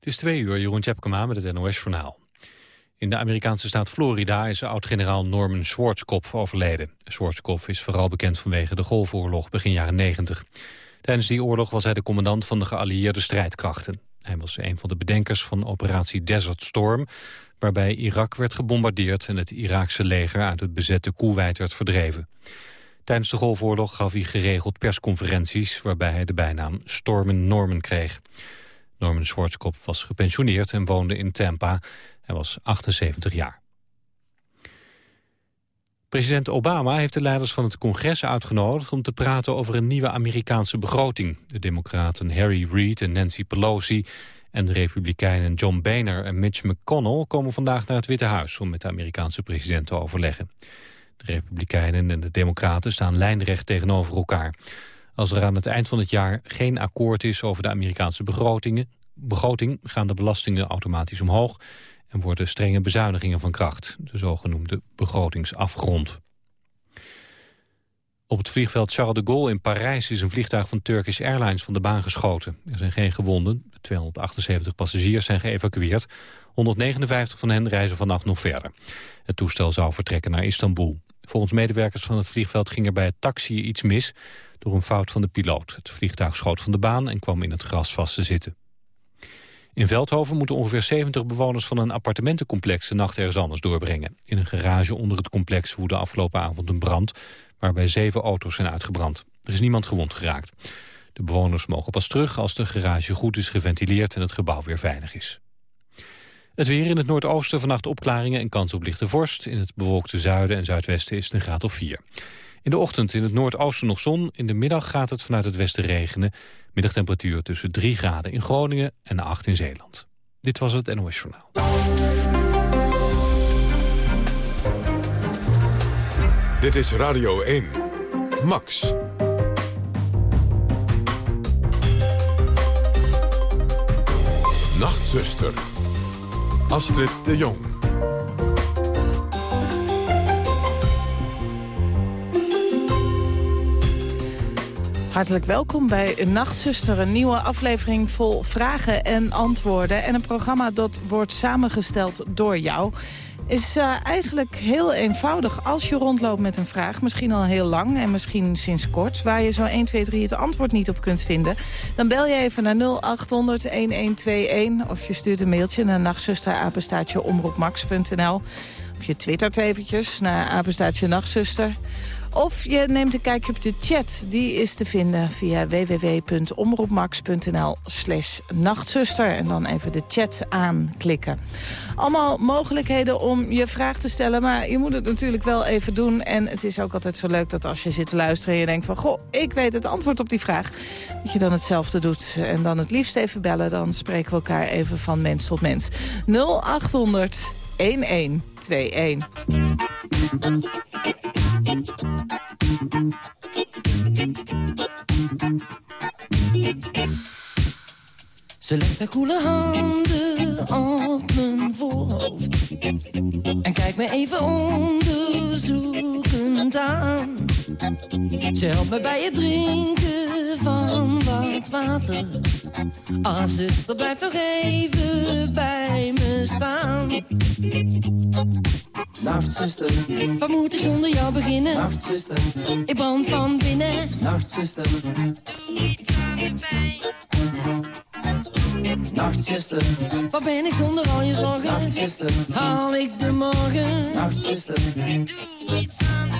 Het is twee uur, Jeroen Tjepkema met het NOS-journaal. In de Amerikaanse staat Florida is oud-generaal Norman Schwarzkopf overleden. Schwarzkopf is vooral bekend vanwege de Golfoorlog begin jaren 90. Tijdens die oorlog was hij de commandant van de geallieerde strijdkrachten. Hij was een van de bedenkers van operatie Desert Storm... waarbij Irak werd gebombardeerd en het Iraakse leger uit het bezette Koeweit werd verdreven. Tijdens de Golfoorlog gaf hij geregeld persconferenties... waarbij hij de bijnaam Stormen Norman kreeg. Norman Schwarzkopf was gepensioneerd en woonde in Tampa. Hij was 78 jaar. President Obama heeft de leiders van het congres uitgenodigd... om te praten over een nieuwe Amerikaanse begroting. De democraten Harry Reid en Nancy Pelosi... en de republikeinen John Boehner en Mitch McConnell... komen vandaag naar het Witte Huis om met de Amerikaanse president te overleggen. De republikeinen en de democraten staan lijnrecht tegenover elkaar. Als er aan het eind van het jaar geen akkoord is over de Amerikaanse begrotingen, begroting... gaan de belastingen automatisch omhoog en worden strenge bezuinigingen van kracht. De zogenoemde begrotingsafgrond. Op het vliegveld Charles de Gaulle in Parijs is een vliegtuig van Turkish Airlines van de baan geschoten. Er zijn geen gewonden. 278 passagiers zijn geëvacueerd. 159 van hen reizen vannacht nog verder. Het toestel zou vertrekken naar Istanbul. Volgens medewerkers van het vliegveld ging er bij het taxi iets mis door een fout van de piloot. Het vliegtuig schoot van de baan en kwam in het gras vast te zitten. In Veldhoven moeten ongeveer 70 bewoners van een appartementencomplex de nacht ergens anders doorbrengen. In een garage onder het complex woedde afgelopen avond een brand, waarbij zeven auto's zijn uitgebrand. Er is niemand gewond geraakt. De bewoners mogen pas terug als de garage goed is geventileerd en het gebouw weer veilig is. Het weer in het noordoosten vannacht opklaringen en kans op lichte vorst. In het bewolkte zuiden en zuidwesten is het een graad of 4. In de ochtend in het noordoosten nog zon. In de middag gaat het vanuit het westen regenen. Middagtemperatuur tussen 3 graden in Groningen en 8 in Zeeland. Dit was het NOS Journaal. Dit is Radio 1. Max. Nachtzuster. Astrid de Jong. Hartelijk welkom bij Nachtzuster, een nieuwe aflevering vol vragen en antwoorden. En een programma dat wordt samengesteld door jou. Is uh, eigenlijk heel eenvoudig. Als je rondloopt met een vraag, misschien al heel lang en misschien sinds kort... waar je zo 1, 2, 3 het antwoord niet op kunt vinden... dan bel je even naar 0800-1121 of je stuurt een mailtje naar nachtzusterapenstaatje omroepmax.nl. Of je twittert eventjes naar apenstaatje nachtzuster... Of je neemt een kijkje op de chat. Die is te vinden via www.omroepmax.nl slash nachtzuster. En dan even de chat aanklikken. Allemaal mogelijkheden om je vraag te stellen. Maar je moet het natuurlijk wel even doen. En het is ook altijd zo leuk dat als je zit te luisteren... en je denkt van, goh, ik weet het antwoord op die vraag... dat je dan hetzelfde doet. En dan het liefst even bellen. Dan spreken we elkaar even van mens tot mens. 0800 1121. Ze legt haar koele handen op mijn voorhoofd En kijkt me even onderzoekend aan Ze helpt me bij het drinken van wat water Ah, zuster, blijf nog even bij me staan Nachtzuster, wat moet ik zonder jou beginnen? Nachtzuster, ik brand van binnen. Nachtzuster, doe iets aan de pijn. Nachtzuster, wat ben ik zonder al je zorgen? Nachtzuster, haal ik de morgen? Nachtzuster, doe iets aan de.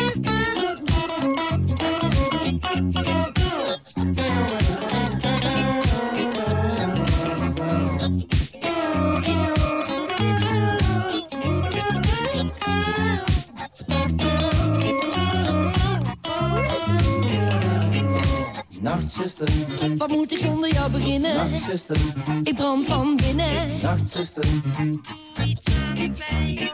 Nachtzuster, wat moet ik zonder jou beginnen? Nachtzuster, ik brand van binnen. Nachtzuster, doe iets aan de pijn.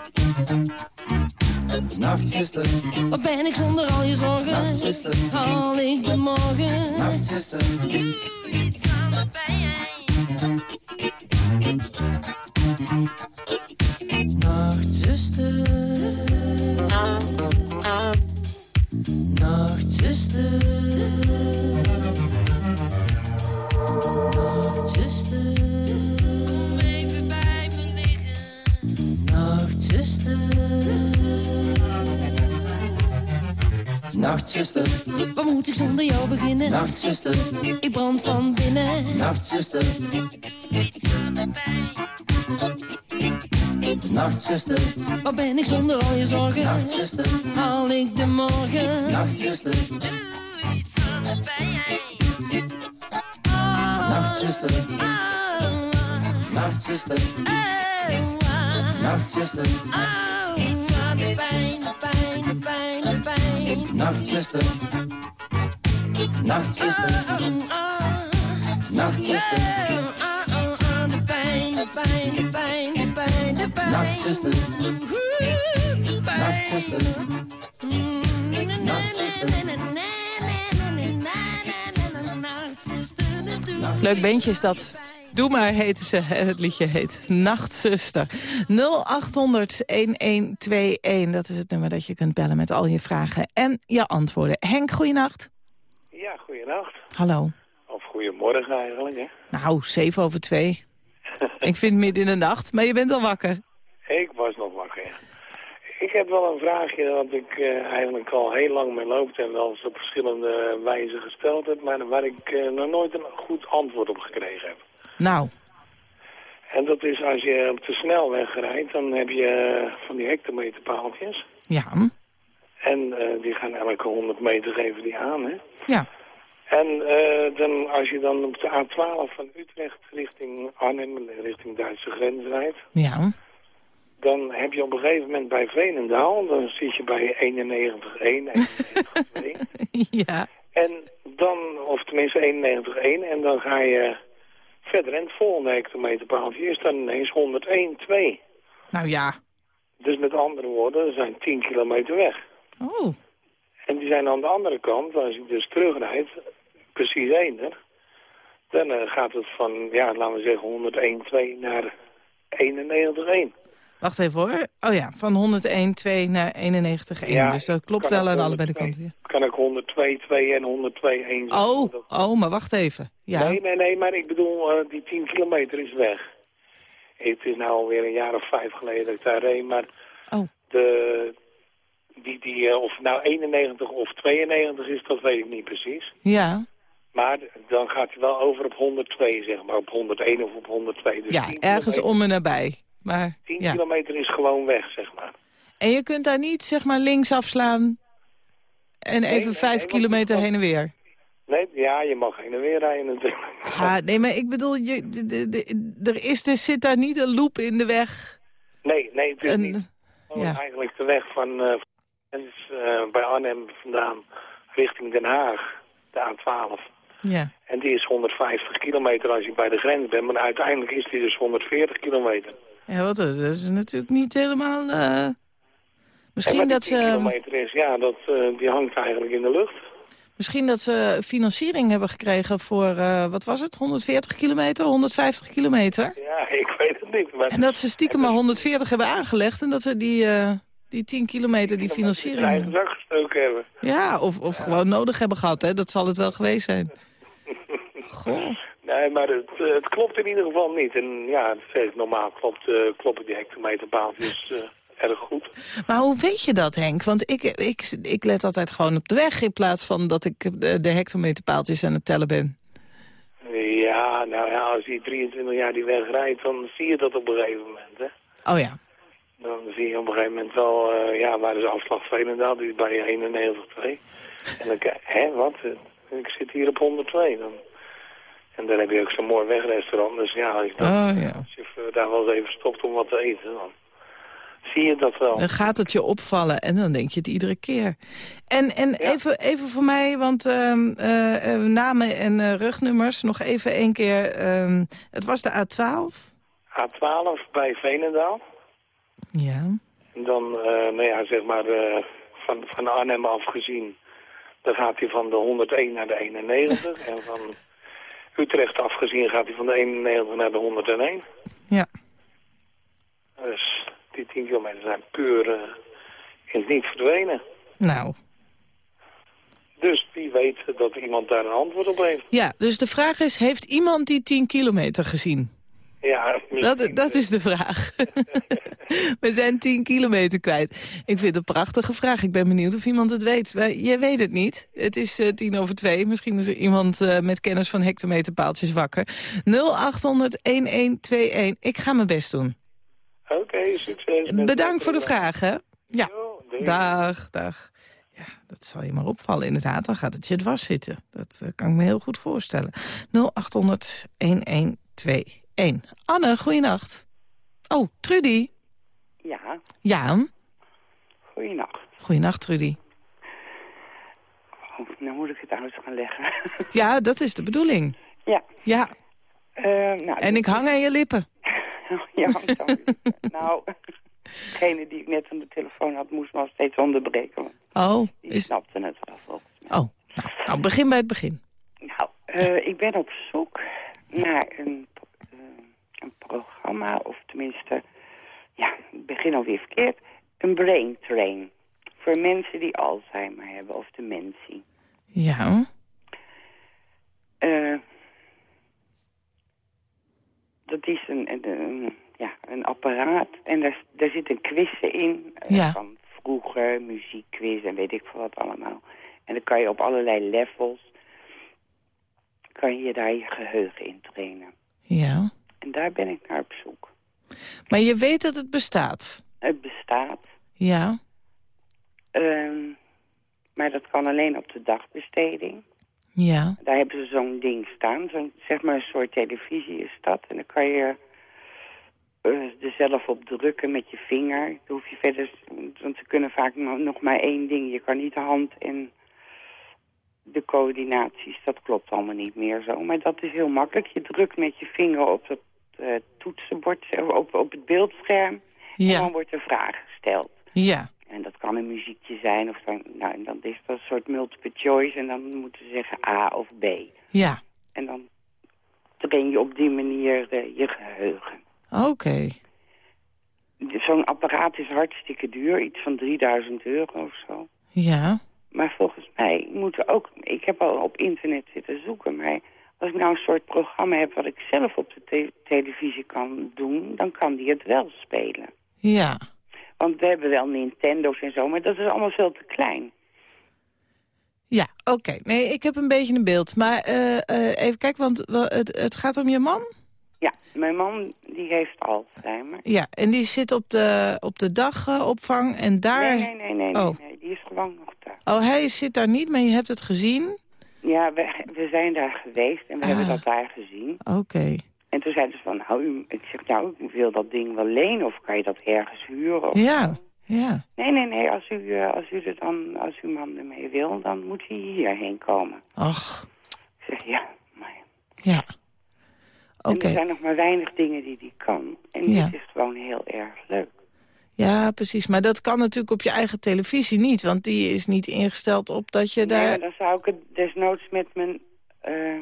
Nachtzuster, wat ben ik zonder al je zorgen? Nachtzuster, haal ik de morgen? Nachtzuster, doe iets aan de pijn. Nachtzuster, nachtzuster, nachtzuster, nachtzuster, waar moet ik zonder jou beginnen? Nachtzuster, ik brand van binnen. Nachtzuster. Nachtzuster, waar ben ik zonder al je zorgen? Nachtzuster, haal ik de morgen? Nachtzuster, doe iets aan de pijn. Oh, Nachtzuster, oh, Nachtzuster, oh, Nachtzuster, oh, iets aan de pijn, de pijn. Nachtzuster, Nachtzuster, Nachtzuster. Leuk beentje is dat. Doe maar, heette ze. En het liedje heet Nachtzuster. 0800-1121. Dat is het nummer dat je kunt bellen met al je vragen en je antwoorden. Henk, goeienacht. Ja, goeienacht. Hallo. Of goedemorgen eigenlijk, hè. Nou, 7 over 2. Ik vind het midden in de nacht, maar je bent al wakker. Ik was nog wakker, ja. Ik heb wel een vraagje dat ik eh, eigenlijk al heel lang mee loopt en wel eens op verschillende wijzen gesteld heb, maar waar ik eh, nog nooit een goed antwoord op gekregen heb. Nou, En dat is als je op de snelweg rijdt, dan heb je eh, van die hectometerpaaltjes. ja. En eh, die gaan elke 100 meter geven die aan, hè. Ja. En eh, dan, als je dan op de A12 van Utrecht richting Arnhem, richting Duitse grens rijdt, Ja. dan heb je op een gegeven moment bij Veenendaal, dan zit je bij 91.1, 91.2. ja. en dan, of tenminste 91.1, en dan ga je verder en het volgende hectometerpaaltje is dan ineens 101.2. Nou ja. Dus met andere woorden, er zijn 10 kilometer weg. Oh. En die zijn aan de andere kant, als je dus terugrijdt, precies eender. Dan eh, gaat het van, ja, laten we zeggen 101.2 naar 91.1. Wacht even hoor. Oh ja, van 101.2 naar 91.1. Ja, dus dat klopt wel ook aan allebei de 102. kanten. ja. Kan ik 102.2 en 102.1 Oh, oh, maar wacht even. Ja. Nee, nee, nee, maar ik bedoel, eh, die 10 kilometer is weg. Het is nou alweer een jaar of vijf geleden dat ik daar reed, maar Oh. de, die, die, eh, of nou 91 of 92 is, dat weet ik niet precies. Ja. Maar dan gaat hij wel over op 102, zeg maar, op 101 of op 102. Dus Ja, 10 ergens om en nabij. Maar, 10 ja. kilometer is gewoon weg, zeg maar. En je kunt daar niet, zeg maar, links afslaan en Nee, even nee, vijf nee, want kilometer het- heen en weer. Nee, ja, je mag heen en weer rijden natuurlijk. Ja, nee, maar ik bedoel, je, de, de, de- er is, er zit daar niet een loop in de weg. Nee, nee, het is niet. Oh, ja. Eigenlijk de weg van eh, eh, bij Arnhem vandaan richting Den Haag, de A12. Ja. En die is 150 kilometer als je bij de grens bent. Maar uiteindelijk is die dus 140 kilometer. Ja, wat, dat is natuurlijk niet helemaal... en Misschien die dat, 10 ze, kilometer is, ja, dat, eh, die hangt eigenlijk in de lucht. misschien dat ze financiering hebben gekregen voor, eh, wat was het, 140 kilometer, 150 kilometer? Ja, ik weet het niet. Maar En dat ze stiekem maar 140 hebben aangelegd en dat ze die, die 10 kilometer, die in eigen financiering... zak gestoken hebben. Ja, of, of gewoon nodig hebben gehad, hè? dat zal het wel geweest zijn. Goh. Nee, maar het, eh, het klopt in ieder geval niet. En ja, normaal klopt, eh, kloppen die hectometerpaaltjes eh erg goed. Maar hoe weet je dat, Henk? Want ik, ik, ik let altijd gewoon op de weg... in plaats van dat ik de, de hectometerpaaltjes aan het tellen ben. Ja, nou ja, als je 23 jaar die weg rijdt, dan zie je dat op een gegeven moment, hè. Oh ja. Dan zie je op een gegeven moment wel, ja, waar is afslag Veenendaal? Die is bij 91,2. En dan kijk hè, wat? Ik zit hier op 102 dan. En dan heb je ook zo'n mooi wegrestaurant. Dus ja, als je, dan, Oh ja. als je daar wel eens even stopt om wat te eten, dan zie je dat wel. Dan gaat het je opvallen en dan denk je het iedere keer. En, en even, even voor mij, want ehm, eh, eh, namen en eh, rugnummers, nog even één keer. ehm, het was de A12. A12 bij Veenendaal. Ja. En dan, nou ja, zeg maar, van, van Arnhem afgezien, dan gaat hij van de 101 naar de 91. en van Utrecht afgezien gaat hij van de 91 naar de 101. Ja. Dus die 10 kilometer zijn puur eh, in het niet verdwenen. Nou. Dus wie weet dat iemand daar een antwoord op heeft. Ja, dus de vraag is, heeft iemand die 10 kilometer gezien? Ja, Dat, dat is de vraag. We zijn 10 kilometer kwijt. Ik vind het een prachtige vraag. Ik ben benieuwd of iemand het weet. Je weet het niet. Het is eh, tien over twee. Misschien is er iemand eh, met kennis van hectometerpaaltjes wakker. 0800-1121. Ik ga mijn best doen. Oké, succes. Bedankt voor de vraag? Ja. Jo. Dag, dag. Ja, dat zal je maar opvallen inderdaad. Dan gaat het je dwars zitten. Dat eh, kan ik me heel goed voorstellen. 0800-1121. Anne, goeienacht. Oh, Trudy. Ja, Ja, goeienacht. goeienacht Trudy. Oh, nou moet ik het uit gaan leggen. Ja, dat is de bedoeling. ja, Ja, eh, nou, en ik hang aan je lippen. ja, nou, degene die ik net aan de telefoon had, moest me al steeds onderbreken. Oh, Die is... snapte het wel volgens mij. oh. Nou, nou, begin bij het begin. Nou, eh, ik ben op zoek naar een, een programma, of tenminste, ja, ik begin alweer verkeerd, een brain train. Voor mensen die Alzheimer hebben of dementie. Ja, Eh, dat is een, een, een- ja, een apparaat en daar, daar zitten quizzen in. eh, Ja. Van vroeger, muziekquiz en weet ik veel wat allemaal. En dan kan je op allerlei levels, kan je daar je geheugen in trainen. ja. En daar ben ik naar op zoek. Maar je weet dat het bestaat. Het bestaat, Ja, ehm, maar dat kan alleen op de dagbesteding. ja, Daar hebben ze zo'n ding staan, zo'n zeg maar een soort televisie is dat. En dan kan je eh, er zelf op drukken met je vinger. Dan hoef je verder, want ze kunnen vaak no- nog maar één ding. Je kan niet de hand en de coördinaties, dat klopt allemaal niet meer zo. Maar dat is heel makkelijk. Je drukt met je vinger op het eh, toetsenbord, op, op het beeldscherm. En ja, dan wordt er vraag gesteld. ja, En dat kan een muziekje zijn, of dan, nou, en dan is dat een soort multiple choice. En dan moeten ze zeggen A of B. ja. En dan train je op die manier eh, je geheugen. Oké. Zo'n apparaat is hartstikke duur, iets van 3000 euro of zo. Ja, Maar volgens mij moeten ook... Ik heb al op internet zitten zoeken, maar als ik nou een soort programma heb... wat ik zelf op de te- televisie kan doen, dan kan die het wel spelen. ja. Want we hebben wel Nintendo's en zo, maar dat is allemaal veel te klein. Ja, oké. Nee, ik heb een beetje een beeld. Maar eh, eh, even kijken, want het, het gaat om je man? Ja, mijn man die heeft Alzheimer. Ja, en die zit op de, op de dagopvang en daar... Nee, nee, nee, nee, nee, Oh. nee, die is gewoon nog thuis. Oh, hij zit daar niet, maar je hebt het gezien? Ja, we, we zijn daar geweest en we Ah. hebben dat daar gezien. Oké. En toen zeiden ze van, nou, u, ik zeg, nou, ik wil dat ding wel lenen of kan je dat ergens huren? Of Ja, ja. Nee, nee, nee, als u, eh, als u er dan, als uw man ermee wil, dan moet hij hierheen komen. Ach, Ik zeg, ja, maar... ja. Oké. Er zijn nog maar weinig dingen die die kan. En Ja. dit is gewoon heel erg leuk. Ja, precies. Maar dat kan natuurlijk op je eigen televisie niet. Want die is niet ingesteld op dat je daar... maar dan zou ik het desnoods met mijn... eh,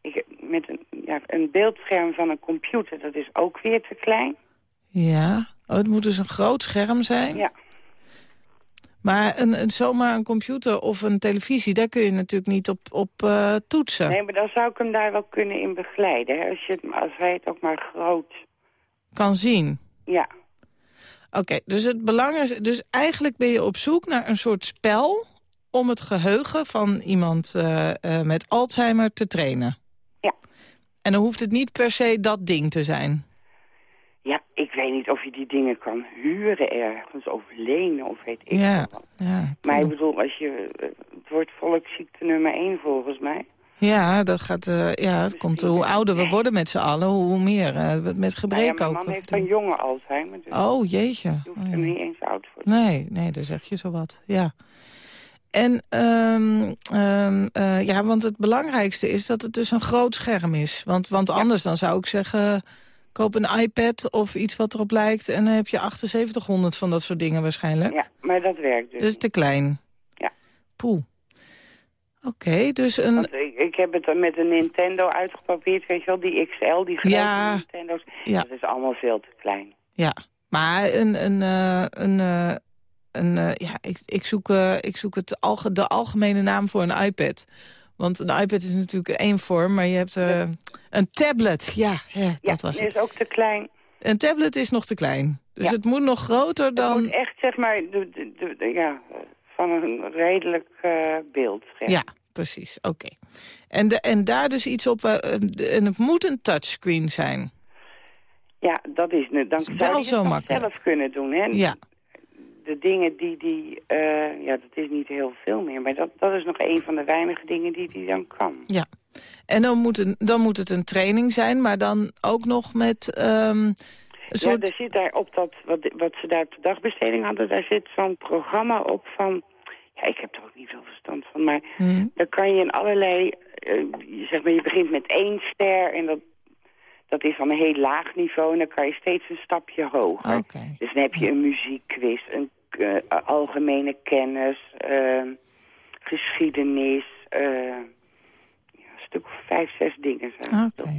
ik, met een, ja, een beeldscherm van een computer, dat is ook weer te klein. Ja. Oh, het moet dus een groot scherm zijn. Ja. Maar een, een, zomaar een computer of een televisie... daar kun je natuurlijk niet op, op eh, toetsen. Nee, maar dan zou ik hem daar wel kunnen in begeleiden. Hè? Als, je het, als hij het ook maar groot... Kan zien. Ja, Oké, dus het belang is... Dus eigenlijk ben je op zoek naar een soort spel... om het geheugen van iemand eh, eh, met Alzheimer te trainen. Ja. En dan hoeft het niet per se dat ding te zijn. ja, ik weet niet of je die dingen kan huren ergens of lenen of weet ik Ja, wat. ja. Maar ik bedoel, als je, eh, het wordt volksziekte nummer één volgens mij. Ja, dat gaat, eh, ja, het komt hoe ouder we worden met z'n allen, hoe meer. eh, met Nou ja, gebrek mijn ook. man af heeft en een jonge Alzheimer, dus Oh, jeetje. je hoeft Oh, er ja. niet eens oud voor. Nee, nee, daar zeg je zo wat. Ja. En ehm, ehm, eh, ja, want het belangrijkste is dat het dus een groot scherm is. Want, want anders dan zou ik zeggen, koop een iPad of iets wat erop lijkt... en dan heb je 7800 van dat soort dingen waarschijnlijk. Ja, maar dat werkt dus. Dus te klein. Ja. Poeh. Oké, dus een... Want ik, heb het met een Nintendo uitgeprobeerd, weet je wel, die XL, die grote Ja. Nintendo's. Ja. Dat is allemaal veel te klein. Ja, maar een, een, eh, een, eh, een, eh, ja, ik, ik, zoek, ik zoek het alge, de algemene naam voor een iPad. Want een iPad is natuurlijk één vorm, maar je hebt een tablet. Ja, hè, Ja, dat was die het. is ook te klein. Een tablet is nog te klein. Dus Ja. het moet nog groter Het dan... moet echt, zeg maar, de, de, de- de- ja, van een redelijk eh, beeld. Zeg. Ja, precies. Oké. En, de, en daar dus iets op... eh, en het moet een touchscreen zijn. ja, dat is... Dan is zou wel je het zelf kunnen doen, hè? Ja, De dingen die die... eh, ja, dat is niet heel veel meer. Maar dat, dat is nog een van de weinige dingen die die dan kan. ja. En dan moet, een, dan moet het een training zijn, maar dan ook nog met... een soort... Ja, er zit daar op dat, wat, wat ze daar op de dagbesteding hadden, daar zit zo'n programma op van... Ik heb er ook niet veel verstand van, maar Hm. dan kan je in allerlei... eh, je- zeg maar, je begint met één ster en dat, dat is van een heel laag niveau... en dan kan je steeds een stapje hoger. Dus dan heb je een muziekquiz, een eh, algemene kennis, eh, geschiedenis... eh, ja, een stuk of vijf, zes dingen zijn. Oké.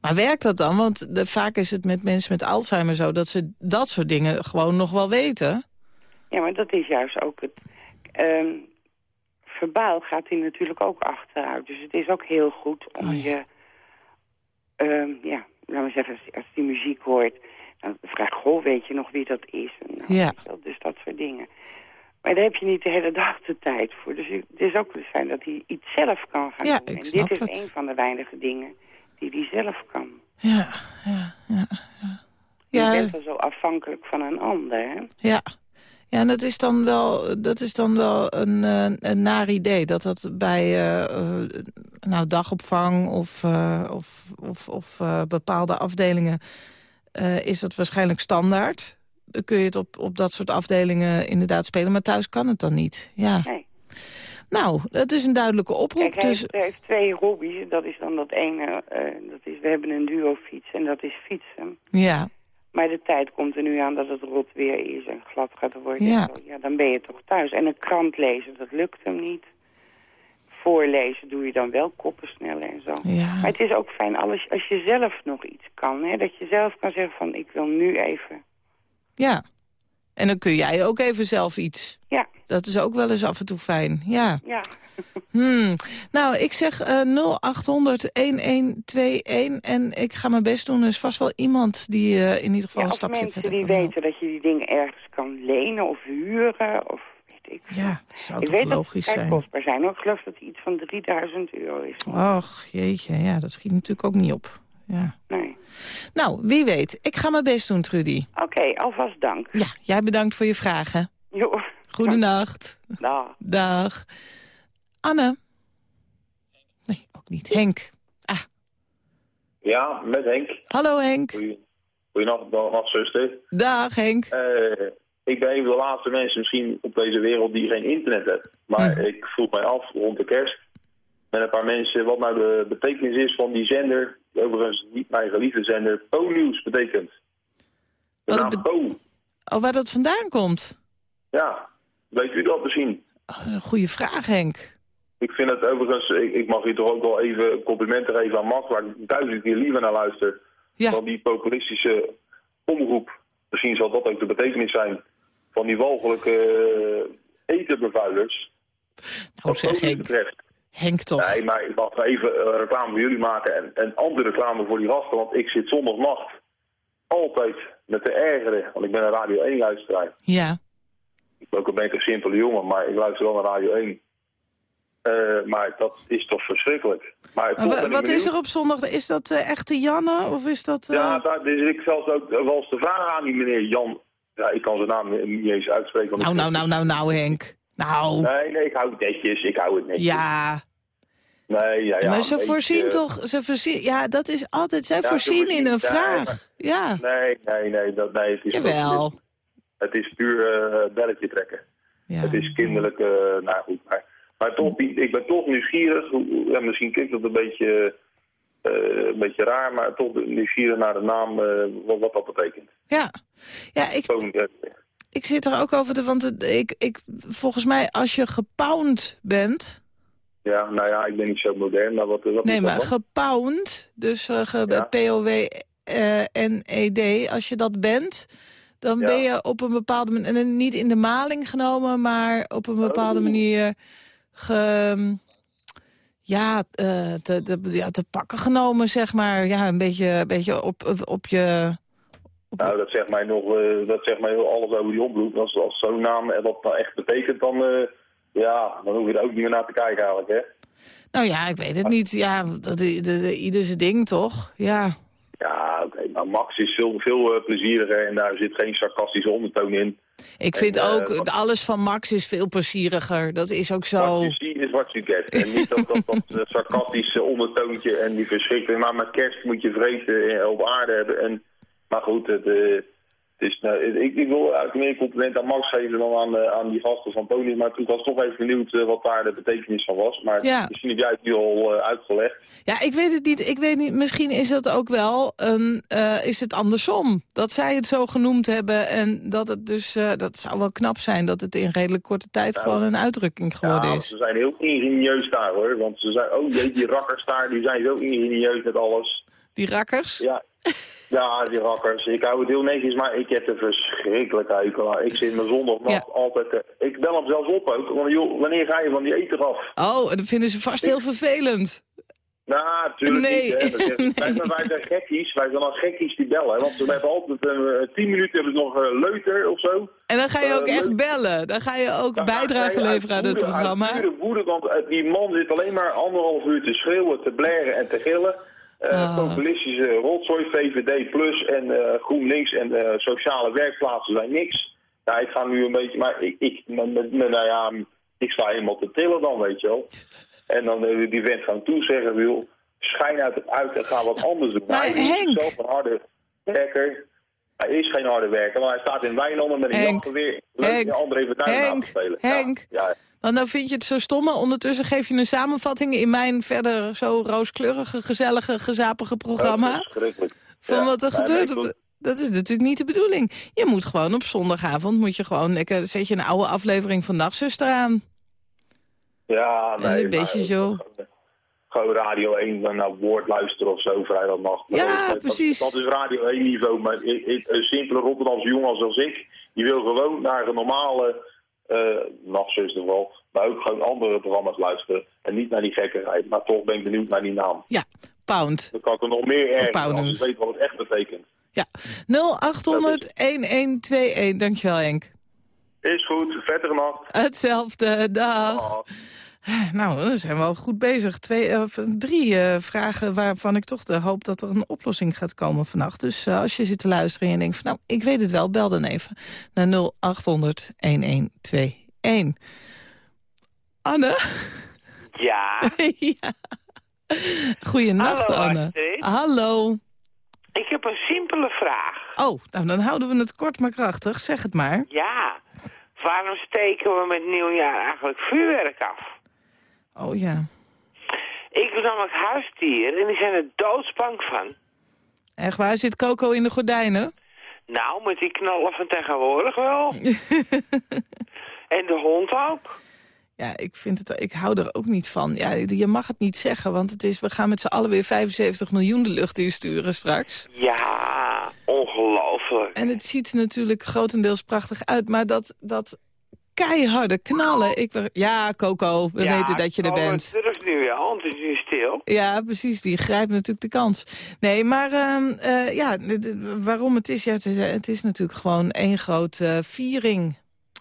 Maar werkt dat dan? Want de, vaak is het met mensen met Alzheimer zo... dat ze dat soort dingen gewoon nog wel weten. Ja, maar dat is juist ook het... ehm verbaal gaat hij natuurlijk ook achteruit. Dus het is ook heel goed om Oh ja. je... ehm, ja, laten we zeggen, als, als die muziek hoort... dan vraag goh, weet je nog wie dat is? En, nou, Ja. dus dat soort dingen. Maar daar heb je niet de hele dag de tijd voor. Dus het is ook fijn dat hij iets zelf kan gaan Ja, doen. ik en dit is het. een van de weinige dingen die hij zelf kan. Ja, ja, ja. ja. Je bent wel zo afhankelijk van een ander, hè? ja. Ja, en dat is dan wel, dat is dan wel een, eh, een naar idee. Dat dat bij eh, eh, nou, dagopvang of, of, of, of bepaalde afdelingen... is dat waarschijnlijk standaard. Dan kun je het op, op dat soort afdelingen inderdaad spelen. Maar thuis kan het dan niet. Ja. Nee. Nou, het is een duidelijke oproep. Kijk, hij, dus... heeft, hij heeft twee hobby's. Dat is dan dat ene, dat is, we hebben een duo-fiets en dat is fietsen. Ja, Maar de tijd komt er nu aan dat het rot weer is en glad gaat worden. Ja. Ja, dan ben je toch thuis. En een krant lezen, dat lukt hem niet. Voorlezen doe je dan wel koppen sneller en zo. ja. Maar het is ook fijn als, als je zelf nog iets kan. Hè? Dat je zelf kan zeggen van, ik wil nu even... Ja. En dan kun jij ook even zelf iets. Ja, Dat is ook wel eens af en toe fijn. Ja. ja. Hmm. Nou, ik zeg eh 0800-1121 en ik ga mijn best doen. Er is vast wel iemand die eh, in ieder geval ja een stapje mensen verder die kan helpen. weten dat je die dingen ergens kan lenen of huren of weet ik. Ja, dat zou Ik toch weet dat logisch vrij zijn. kostbaar zijn. Ik geloof dat het iets van 3000 euro is. Och, jeetje, ja, dat schiet natuurlijk ook niet op. Ja. Nee. Nou, wie weet. Ik ga mijn best doen, Trudy. Oké, alvast dank. Ja, jij bedankt voor je vragen. Jo, Goedenacht. dag. Dag. Anne? Nee, ook niet. Henk. Ah, Ja, met Henk. hallo Henk. Goeie- Goeienacht, nacht, zuster. Dag Henk. Eh, ik ben een van de laatste mensen misschien op deze wereld die geen internet heeft. Maar ik vroeg mij af rond de kerst met een paar mensen wat nou de betekenis is van die zender. Die overigens niet mijn geliefde zender Po-nieuws betekent. De Wat naam Po. Oh, waar dat vandaan komt? Ja, weet u dat misschien? Oh, dat is een goede vraag, Henk. Ik vind het overigens, ik, ik mag hier toch ook wel even complimenten geven aan Max, waar ik duizend keer liever naar luister Ja, dan die populistische omroep. Misschien zal dat ook de betekenis zijn van die walgelijke eh, etenbevuilers. nou Wat zeg betreft. Henk toch. Nee, maar ik mag even eh, reclame voor jullie maken en, en andere reclame voor die gasten. Want ik zit zondagnacht altijd met de ergeren, want ik ben een Radio 1 luisteraar. Ja. Ik ben ook een simpele jongen, maar ik luister wel naar Radio 1. Eh, maar dat is toch verschrikkelijk. Maar, ik wat is er op zondag? Is dat eh, echte Janne of is dat... eh, Ja, daar dus ik zelfs ook wel eens de vraag aan die meneer Jan. Ja, ik kan zijn naam niet eens uitspreken. want Nou, ik- nou, nou, nou, nou, Henk. Nou, Nee, nee, ik hou het netjes. Ik hou het netjes. ja. Nee, ja, ja. maar ze voorzien beetje- toch, ze voorzien, ja, dat is altijd, zij Ja, voorzien in een nee, vraag. Ja, Nee, nee, nee, dat, nee het is jawel. Het is puur eh, belletje trekken. Ja. Het is kinderlijk, eh, nou goed. Maar, maar toch, ik ben toch nieuwsgierig. Misschien klinkt dat een beetje, eh, een beetje raar, maar toch nieuwsgierig naar de naam, eh, wat, wat dat betekent. Ja, ja ik, eh, ik zit er ook over te, want het, ik, ik, volgens mij als je gepound bent, ja, nou ja, ik ben niet zo modern, maar wat, wat nee is dat maar gepound, dus eh, ge- Ja. P-O-W-N-E-D, als je dat bent, dan Ja. ben je op een bepaalde manier, en niet in de maling genomen, maar op een bepaalde Oh. manier ge, ja, eh, te, te, ja, te pakken genomen, zeg maar. Ja, een beetje, een beetje op, op, op je... Nou, dat zegt mij nog, eh, dat zegt mij alles over die omroep. Als, als zo'n naam en wat nou echt betekent, dan, eh, ja, dan hoef je er ook niet meer naar te kijken eigenlijk, hè. Nou ja, ik weet het niet. Ja, dat, de, de, de- ieder zijn ding, toch? Ja. Ja, oké, maar Max is veel, veel eh, plezieriger en daar zit geen sarcastische ondertoon in. Ik vind ook, wat- alles van Max is veel plezieriger. Dat is ook zo. What you is what you get. En niet dat, dat, dat sarcastische ondertoontje en die verschrikkelijk. Maar met kerst moet je vreten op aarde hebben. En, maar goed, het, eh, het is, nou, ik, ik wil eigenlijk meer compliment aan Max geven dan aan, eh, aan die gasten van Pony. Maar toen was ik toch even benieuwd eh, wat daar de betekenis van was. Maar Ja. misschien heb jij het nu al uitgelegd. Ja, ik weet het niet. Ik weet niet. Misschien is het ook wel een, is het andersom. Dat zij het zo genoemd hebben en dat het dus, dat zou wel knap zijn dat het in redelijk korte tijd Nou, gewoon een uitdrukking geworden Ja, is. ze zijn heel ingenieus daar hoor. Want ze zijn, oh jee, die rakkers daar, die zijn zo ingenieus met alles. Die rakkers? Ja, ja, die rakkers. Ik hou het heel netjes, maar ik heb er verschrikkelijk hekel aan. Ik zit mijn zondagnacht Ja. altijd... eh, ik bel hem zelfs op ook, want joh, wanneer ga je van die eten af? Oh, dat vinden ze vast heel vervelend. Nou, natuurlijk Nee. niet. Hè. Wij, zijn gekkies, wij zijn al gekkies die bellen. Want ze hebben altijd eh, tien minuten hebben ze nog eh, leuter of zo. En dan ga je ook echt bellen. Dan ga je ook Dan bijdrage leveren aan het programma. Uit woede, want die man zit alleen maar anderhalf uur te schreeuwen, te blaren en te gillen. Ah. Populistische rotzooi, VVD plus en eh, GroenLinks en eh, sociale werkplaatsen zijn niks. Ja, ik ga nu een beetje, maar ik, ik, nou ja, ik sta helemaal te trillen dan, weet je wel. En dan die vent gaan toezeggen, wil schijn uit het uit en ga wat anders doen. Maar hij is zelf een harde werker. Hij is geen harde werker, want hij staat in Wijnanden met een jachtgeweer. Leuk Henk. je André Verduin Henk. te spelen. Ja, Henk. Ja, Want nou vind je het zo stom, maar ondertussen geef je een samenvatting in mijn verder zo rooskleurige, gezellige, gezapige programma. Verschrikkelijk. Van Ja. wat er gebeurt. nee, Dat is natuurlijk niet de bedoeling. Je moet gewoon op zondagavond, moet je gewoon lekker, zet je een oude aflevering van Nachtzuster aan. Ja, En nee. een beetje maar- zo. Gewoon Radio 1, dan naar woord luisteren of zo, vrijdagnacht. Ja, dat- precies. Dat, is Radio 1 niveau, maar ik, ik, een simpele Rotterdamse jongen als ik, die wil gewoon naar een normale eh nachtzuster wel, maar ook gewoon andere programma's luisteren. En niet naar die gekkerheid, maar toch ben ik benieuwd naar die naam. Ja, Pound. Dan kan ik er nog meer ergens als ik weet wat het echt betekent. Ja, 0800-1121. Dankjewel Henk. Is goed, vettere nacht. Hetzelfde, dag. Dag. Nou, we zijn wel goed bezig. Twee, eh, of drie eh, vragen waarvan ik toch de hoop dat er een oplossing gaat komen vannacht. Dus eh, als je zit te luisteren en je denkt van nou, ik weet het wel, bel dan even naar 0800 1121. Anne? Ja, ja. Goeienacht, Hallo, Anne. Astrid. Hallo. ik heb een simpele vraag. Oh, nou dan houden we het kort maar krachtig. Zeg het maar. Ja, waarom steken we met nieuwjaar eigenlijk vuurwerk af? Oh ja. Ik heb namelijk huisdieren en die zijn er doodsbang van. Echt waar? Zit Coco in de gordijnen? Nou, met die knallen van tegenwoordig wel. en de hond ook. Ja, ik, vind het, ik hou er ook niet van. Ja, je mag het niet zeggen, want het is, we gaan met z'n allen weer 75 miljoen de lucht insturen straks. Ja, ongelooflijk. En het ziet er natuurlijk grotendeels prachtig uit, maar dat, dat keiharde knallen. Ik, ja, Coco, we Ja, weten dat je er oh, bent. Het durft nu want het is nu stil. Ja, precies, die grijpt natuurlijk de kans. Nee, maar ehm, eh, ja, waarom het is? Ja, het is, het is natuurlijk gewoon één grote eh, viering.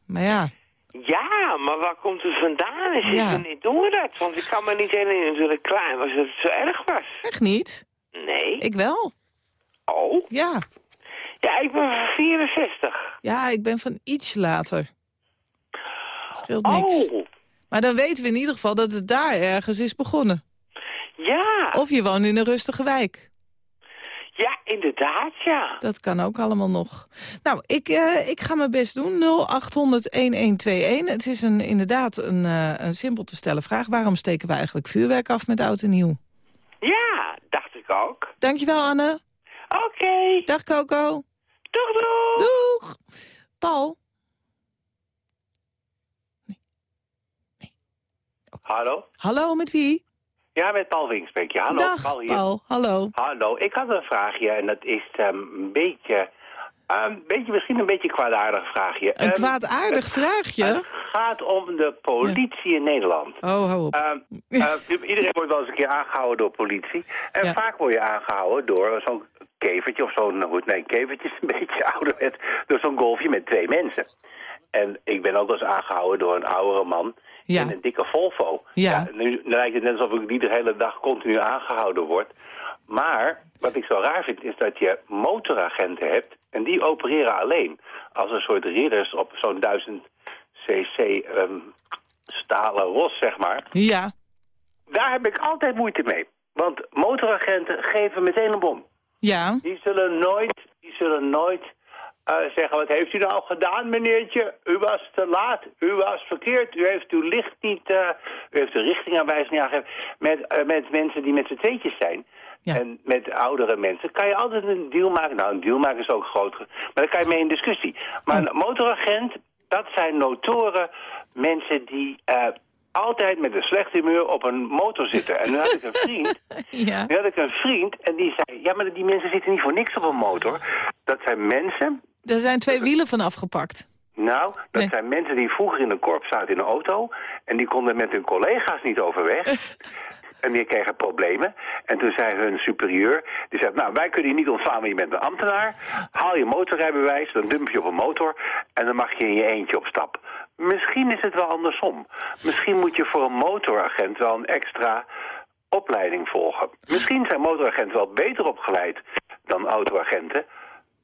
Maar ja, Ja, maar waar komt het vandaan? Is Ja. het niet doen we dat? Want ik kan me niet herinneren toen ik klein was dat het zo erg was. echt niet. Nee. Ik wel. Oh? Ja, Ja, ik ben van 64. ja ik ben van iets later. Scheelt niks. Oh, Maar dan weten we in ieder geval dat het daar ergens is begonnen. Of je woont in een rustige wijk. Ja, inderdaad, ja. Dat kan ook allemaal nog. Nou, ik, eh, ik ga mijn best doen. 0800-1121. Het is een, inderdaad een, eh, een simpel te stellen vraag. Waarom steken we eigenlijk vuurwerk af met oud en nieuw? Ja, dacht ik ook. Dankjewel, Anne. Oké. Dag, Coco. Doeg, doeg. Doeg. Paul. Hallo? Hallo, met wie? Ja, met Paul Wink spreek je. Hallo, Dag, Paul hier. Paul. Hallo. Hallo, ik had een vraagje en dat is ehm, een beetje, ehm, beetje, misschien een beetje een kwaadaardig vraagje. Een Ehm, kwaadaardig vraagje? Het gaat om de politie in Nederland. Oh, hou op. Iedereen wordt wel eens een keer aangehouden door politie. En Ja. vaak word je aangehouden door zo'n kevertje of zo'n... nou Nee, kevertje is een beetje ouderwet. Door zo'n golfje met twee mensen. En ik ben ook wel eens aangehouden door een oudere man... Ja. in een dikke Volvo. Ja. nu, nu lijkt het net alsof ik niet de hele dag continu aangehouden word. Maar wat ik zo raar vind is dat je motoragenten hebt... en die opereren alleen als een soort ridders op zo'n 1000 cc ehm, stalen ros, zeg maar. Ja. Daar heb ik altijd moeite mee. Want motoragenten geven meteen een bom. Ja. Die zullen nooit, die zullen nooit eh, zeggen... wat heeft u nou gedaan, meneertje? U was te laat, u was verkeerd, u heeft uw licht niet... eh, u heeft de richtingaanwijzing niet aangegeven. Met, eh, met mensen die met z'n tweetjes zijn... Ja. En met oudere mensen kan je altijd een deal maken. Nou, een deal maken is ook groot. Maar daar kan je mee in discussie. Maar een motoragent, dat zijn notoren mensen die... altijd met een slecht humeur op een motor zitten. En nu had ik een vriend Ja. nu had ik een vriend en die zei... ja, maar die mensen zitten niet voor niks op een motor. Dat zijn mensen... Er zijn twee wielen van afgepakt. Nou, dat Nee. zijn mensen die vroeger in een korps zaten in een auto... en die konden met hun collega's niet overweg... En die kregen problemen. En toen zei hun superieur, die zei, nou, wij kunnen je niet ontslaan, want je bent een ambtenaar. Haal je motorrijbewijs, dan dump je op een motor en dan mag je in je eentje op stap. Misschien is het wel andersom. Misschien moet je voor een motoragent wel een extra opleiding volgen. Misschien zijn motoragenten wel beter opgeleid dan autoagenten.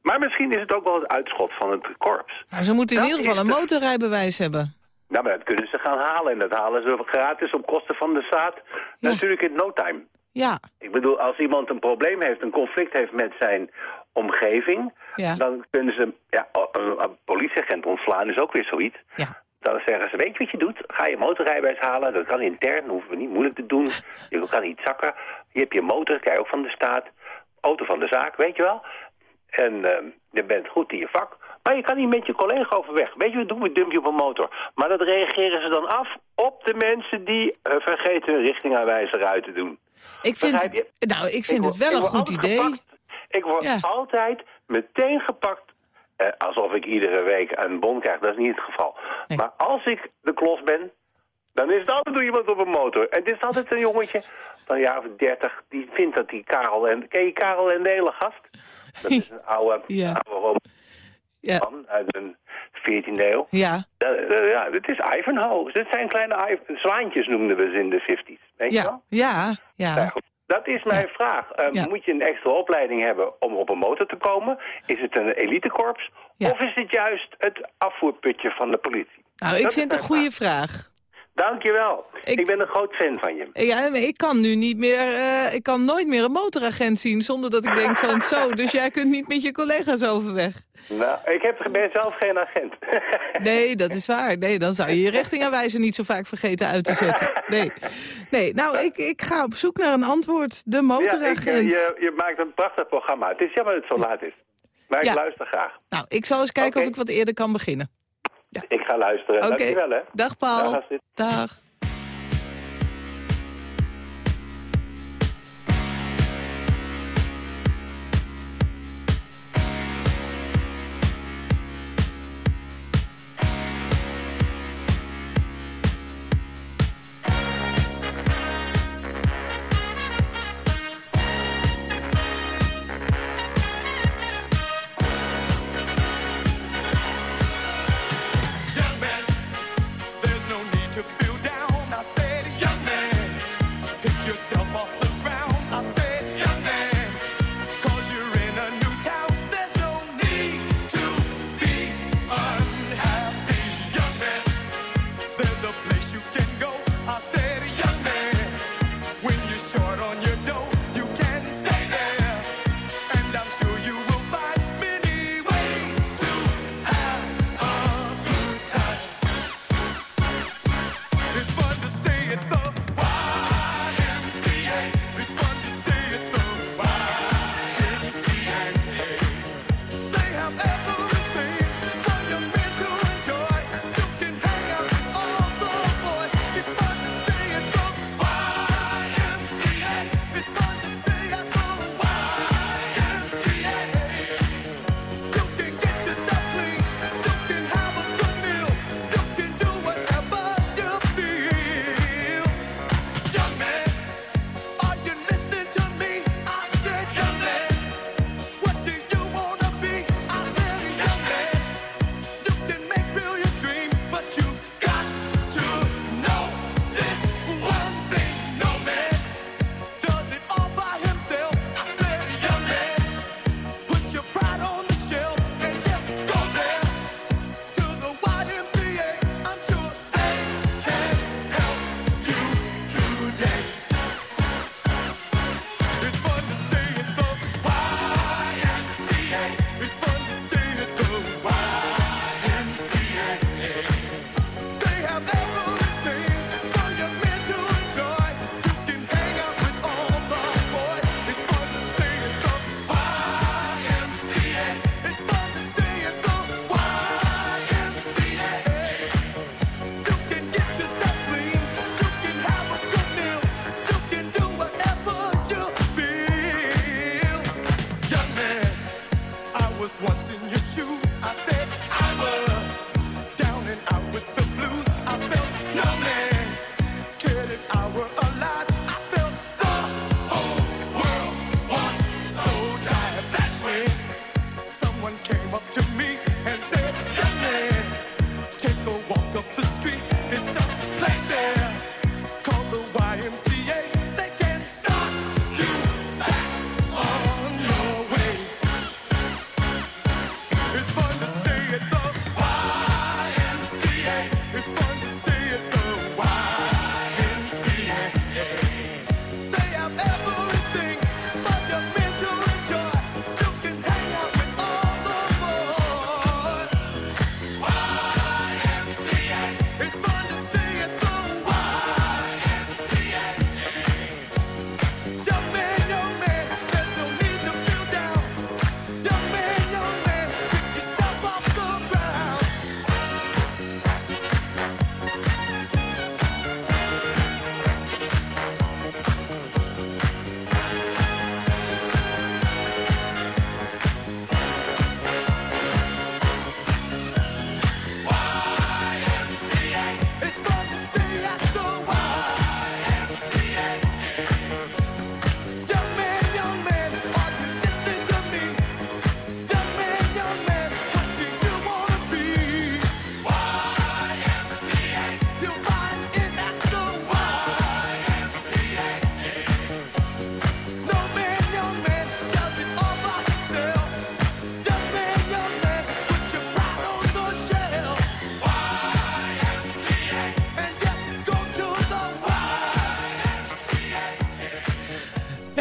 Maar misschien is het ook wel het uitschot van het korps. Maar ze moeten in ieder geval een motorrijbewijs hebben. Nou, maar dat kunnen ze gaan halen. En dat halen ze gratis op kosten van de staat. Natuurlijk in no time. Ja. Ik bedoel, als iemand een probleem heeft, een conflict heeft met zijn omgeving... Ja. dan kunnen ze... Ja, een, een politieagent ontslaan is ook weer zoiets. Ja. Dan zeggen ze, weet je wat je doet? Ga je motorrijbewijs halen, dat kan intern, hoeven we niet moeilijk te doen. Je kan niet zakken. Je hebt je motor, krijg je ook van de staat. Auto van de zaak, weet je wel. En ehm, je bent goed in je vak. Maar je kan niet met je collega overweg. Weet je wat doen? We dump je op een motor. Maar dat reageren ze dan af op de mensen die eh, vergeten hun richtingaanwijzer uit te doen. Ik vind, nou, ik vind Ik het wel een goed idee. gepakt. Ik word Ja. altijd meteen gepakt. Eh, alsof ik iedere week een bon krijg. Dat is niet het geval. Nee. Maar als ik de klos ben, dan is het altijd door iemand op een motor. En dit is altijd een jongetje van een jaar of dertig. Die vindt dat die Karel en... Ken je Karel en de hele gast? Dat is een oude, Ja. oude Ja. roman uit een 14e eeuw. Ja. Eh, ja, dit is Ivanhoe. Dit zijn kleine zwaantjes noemden we ze in de 50s. Weet je wel? Ja. Ja. Ja, Ja. Dat is mijn vraag. Eh, Ja. Moet je een extra opleiding hebben om op een motor te komen? Is het een elitekorps? Ja. Of is het juist het afvoerputje van de politie? Nou, Dat ik vind het een goede vraag. Dankjewel. Ik- Ik... ben een groot fan van je. Ja, ik kan nu niet meer, eh, ik kan nooit meer een motoragent zien zonder dat ik denk van zo, dus jij kunt niet met je collega's overweg. Nou, ik heb, ben zelf geen agent. Nee, dat is waar. Nee, dan zou je je richtingaanwijzer niet zo vaak vergeten uit te zetten. Nee, nee nou, ik, ik ga op zoek naar een antwoord. De Ja, ik, eh, motoragent. je, je maakt een prachtig programma. Het is jammer dat het zo laat is. Maar Ja. ik luister graag. Nou, ik zal eens kijken of ik wat eerder kan beginnen. Ik ga luisteren. Oké, Dankjewel, hè. dag Paul. Dag, Astrid. Dag.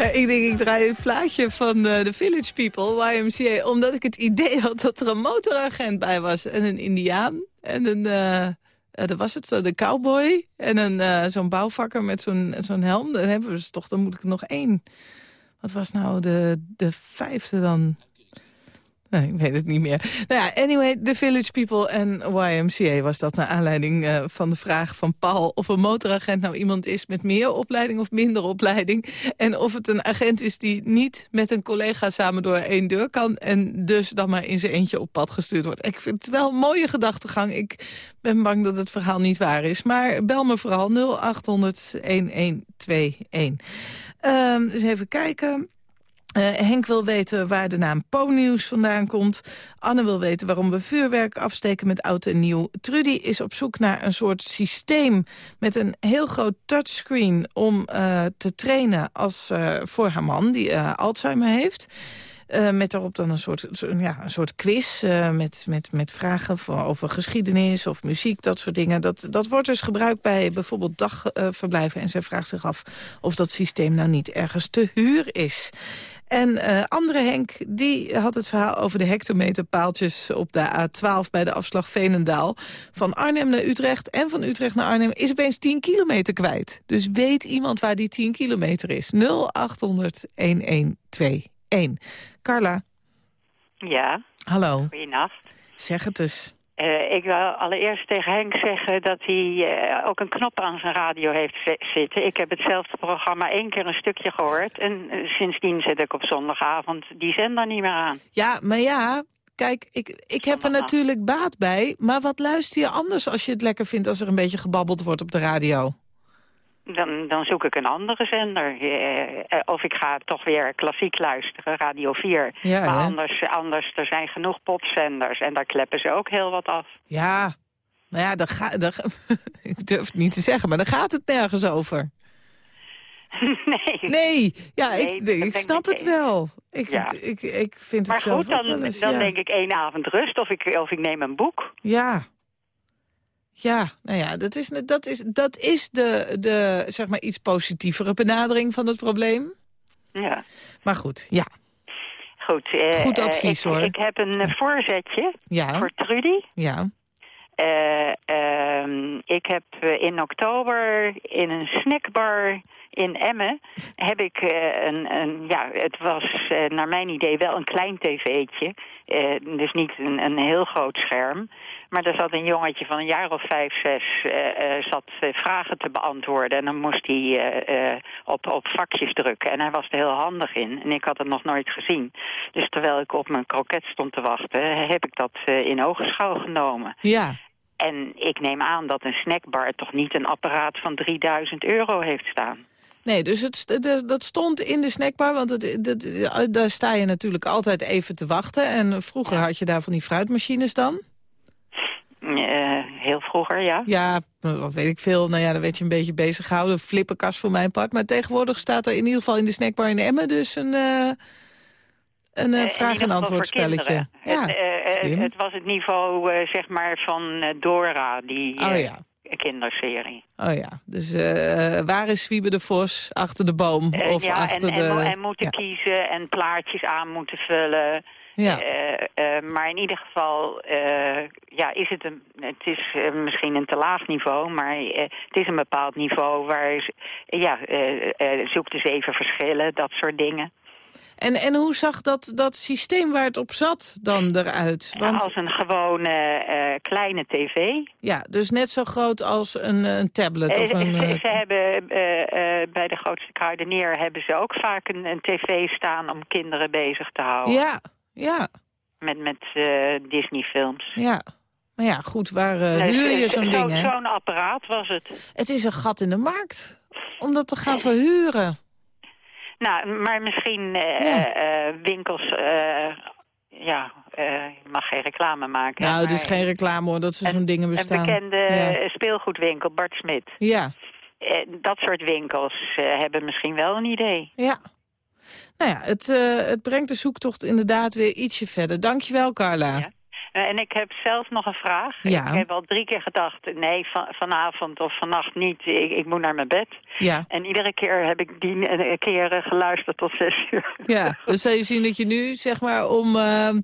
Ik denk, ik draai een plaatje van eh, de Village People, YMCA... omdat ik het idee had dat er een motoragent bij was. En een indiaan. En een, eh eh, dat was het zo, de cowboy. En een eh, zo'n bouwvakker met zo'n zo'n helm. Dan hebben we dus toch, dan moet ik er nog één. Wat was nou de, de vijfde dan? Nee, ik weet het niet meer. Nou ja, anyway, The Village People en YMCA was dat... naar aanleiding eh, van de vraag van Paul... of een motoragent nou iemand is met meer opleiding of minder opleiding. En of het een agent is die niet met een collega samen door één deur kan... en dus dan maar in zijn eentje op pad gestuurd wordt. Ik vind het wel een mooie gedachtegang. Ik ben bang dat het verhaal niet waar is. Maar bel me vooral 0800-1121. Ehm eens even kijken... Eh, Henk wil weten waar de naam Po-nieuws vandaan komt. Anne wil weten waarom we vuurwerk afsteken met oud en nieuw. Trudy is op zoek naar een soort systeem met een heel groot touchscreen... om eh, te trainen als, eh, voor haar man, die Alzheimer heeft... Met daarop dan een soort, ja, een soort quiz met, met, met vragen over geschiedenis of muziek, dat soort dingen. Dat, dat wordt dus gebruikt bij bijvoorbeeld dagverblijven. en zij vraagt zich af of dat systeem nou niet ergens te huur is. En eh, andere Henk, die had het verhaal over de hectometerpaaltjes op de A12 bij de afslag Veenendaal. Van Arnhem naar Utrecht en van Utrecht naar Arnhem is opeens 10 kilometer kwijt. Dus weet iemand waar die 10 kilometer is? 0800 1121. Carla, Ja, hallo. goeienacht. Zeg het eens. Eh, ik wil allereerst tegen Henk zeggen dat hij eh, ook een knop aan zijn radio heeft zi- zitten. Ik heb hetzelfde programma één keer een stukje gehoord. En eh, sindsdien zet ik op zondagavond die zender niet meer aan. Ja, maar ja, kijk, ik, ik heb er natuurlijk baat bij. Maar wat luister je anders als je het lekker vindt... als er een beetje gebabbeld wordt op de radio? Dan, dan zoek ik een andere zender. Eh, eh, of ik ga toch weer klassiek luisteren, Radio 4. Ja, maar hè? anders, anders, er zijn genoeg popzenders. En daar kleppen ze ook heel wat af. Ja, nou ja, dan ga, dan, ik durf het niet te zeggen, maar dan gaat het nergens over. nee. Nee, ja, Nee, ik, ik snap het wel. Ik, Ja. ik, ik vind Maar het zelf goed, ook wel dan, eens, dan ja. denk ik één avond rust of ik, of ik neem een boek. Ja. Ja, nou ja, dat is, dat is, dat is de, de, zeg maar, iets positievere benadering van het probleem. Ja. Maar goed, ja. Goed, eh, Goed eh, advies, ik, hoor. Ik heb een eh, voorzetje Ja. voor Trudy. Ja. Eh, ehm, ik heb in oktober in een snackbar in Emmen heb ik een, een, ja, het was naar mijn idee wel een klein tv'tje. Dus niet een, een heel groot scherm. Maar er zat een jongetje van een jaar of vijf, zes, eh, eh, zat eh, vragen te beantwoorden. En dan moest hij op, op vakjes drukken. En hij was er heel handig in. En ik had het nog nooit gezien. Dus terwijl ik op mijn kroket stond te wachten, heb ik dat in ogenschouw genomen. Ja. En ik neem aan dat een snackbar toch niet een apparaat van 3000 euro heeft staan. Nee, dus het, dat stond in de snackbar, want het, dat, daar sta je natuurlijk altijd even te wachten. En vroeger had je daar van die fruitmachines dan. Eh, heel vroeger, ja. Ja, wat weet ik veel. Nou ja, dan werd je een beetje bezig gehouden. Flipperkast voor mijn part. Maar tegenwoordig staat er in ieder geval in de snackbar in Emmen dus een, eh, een eh, vraag- en geval antwoord voor kinderen. spelletje. Ja, het, het was het niveau, zeg maar, van Dora, die Oh ja. kinderserie. Oh ja, dus waar is Wiebe de Vos? Achter de boom of ja, achter en, de... en, en moeten ja. kiezen en plaatjes aan moeten vullen. Ja. Eh, eh, maar in ieder geval eh, ja, is het, een, het is misschien een te laag niveau, maar het is een bepaald niveau waar ja, zoek de zeven verschillen, dat soort dingen. En, en hoe zag dat, dat systeem waar het op zat dan eruit? Want, Als een gewone kleine tv. Ja, dus net zo groot als een, een tablet of een... ze, ze hebben bij de grootste kruidenier hebben ze ook vaak een, een tv staan om kinderen bezig te houden. Ja, ja, Met, met eh, Disney-films. ja. Maar ja, goed, waar eh, Nee, huur je zo- zo'n zo- ding, hè? Zo'n apparaat was het. Het is een gat in de markt om dat te gaan verhuren. Nou, maar misschien eh, Ja. winkels... ja, je mag geen reclame maken. Nou, maar dus geen reclame hoor, dat ze zo'n dingen bestaan. Een bekende Ja. speelgoedwinkel, Bart Smit. Ja, dat soort winkels hebben misschien wel een idee. ja. Nou ja, het, eh, het brengt de zoektocht inderdaad weer ietsje verder. Dankjewel, Carla. Ja. Eh, en ik heb zelf nog een vraag. Ja. Ik heb al drie keer gedacht, nee, van, vanavond of vannacht niet. Ik, ik moet naar mijn bed. Ja, En iedere keer heb ik die eh, keer geluisterd tot zes uur. ja. dus zal je zien dat je nu zeg maar om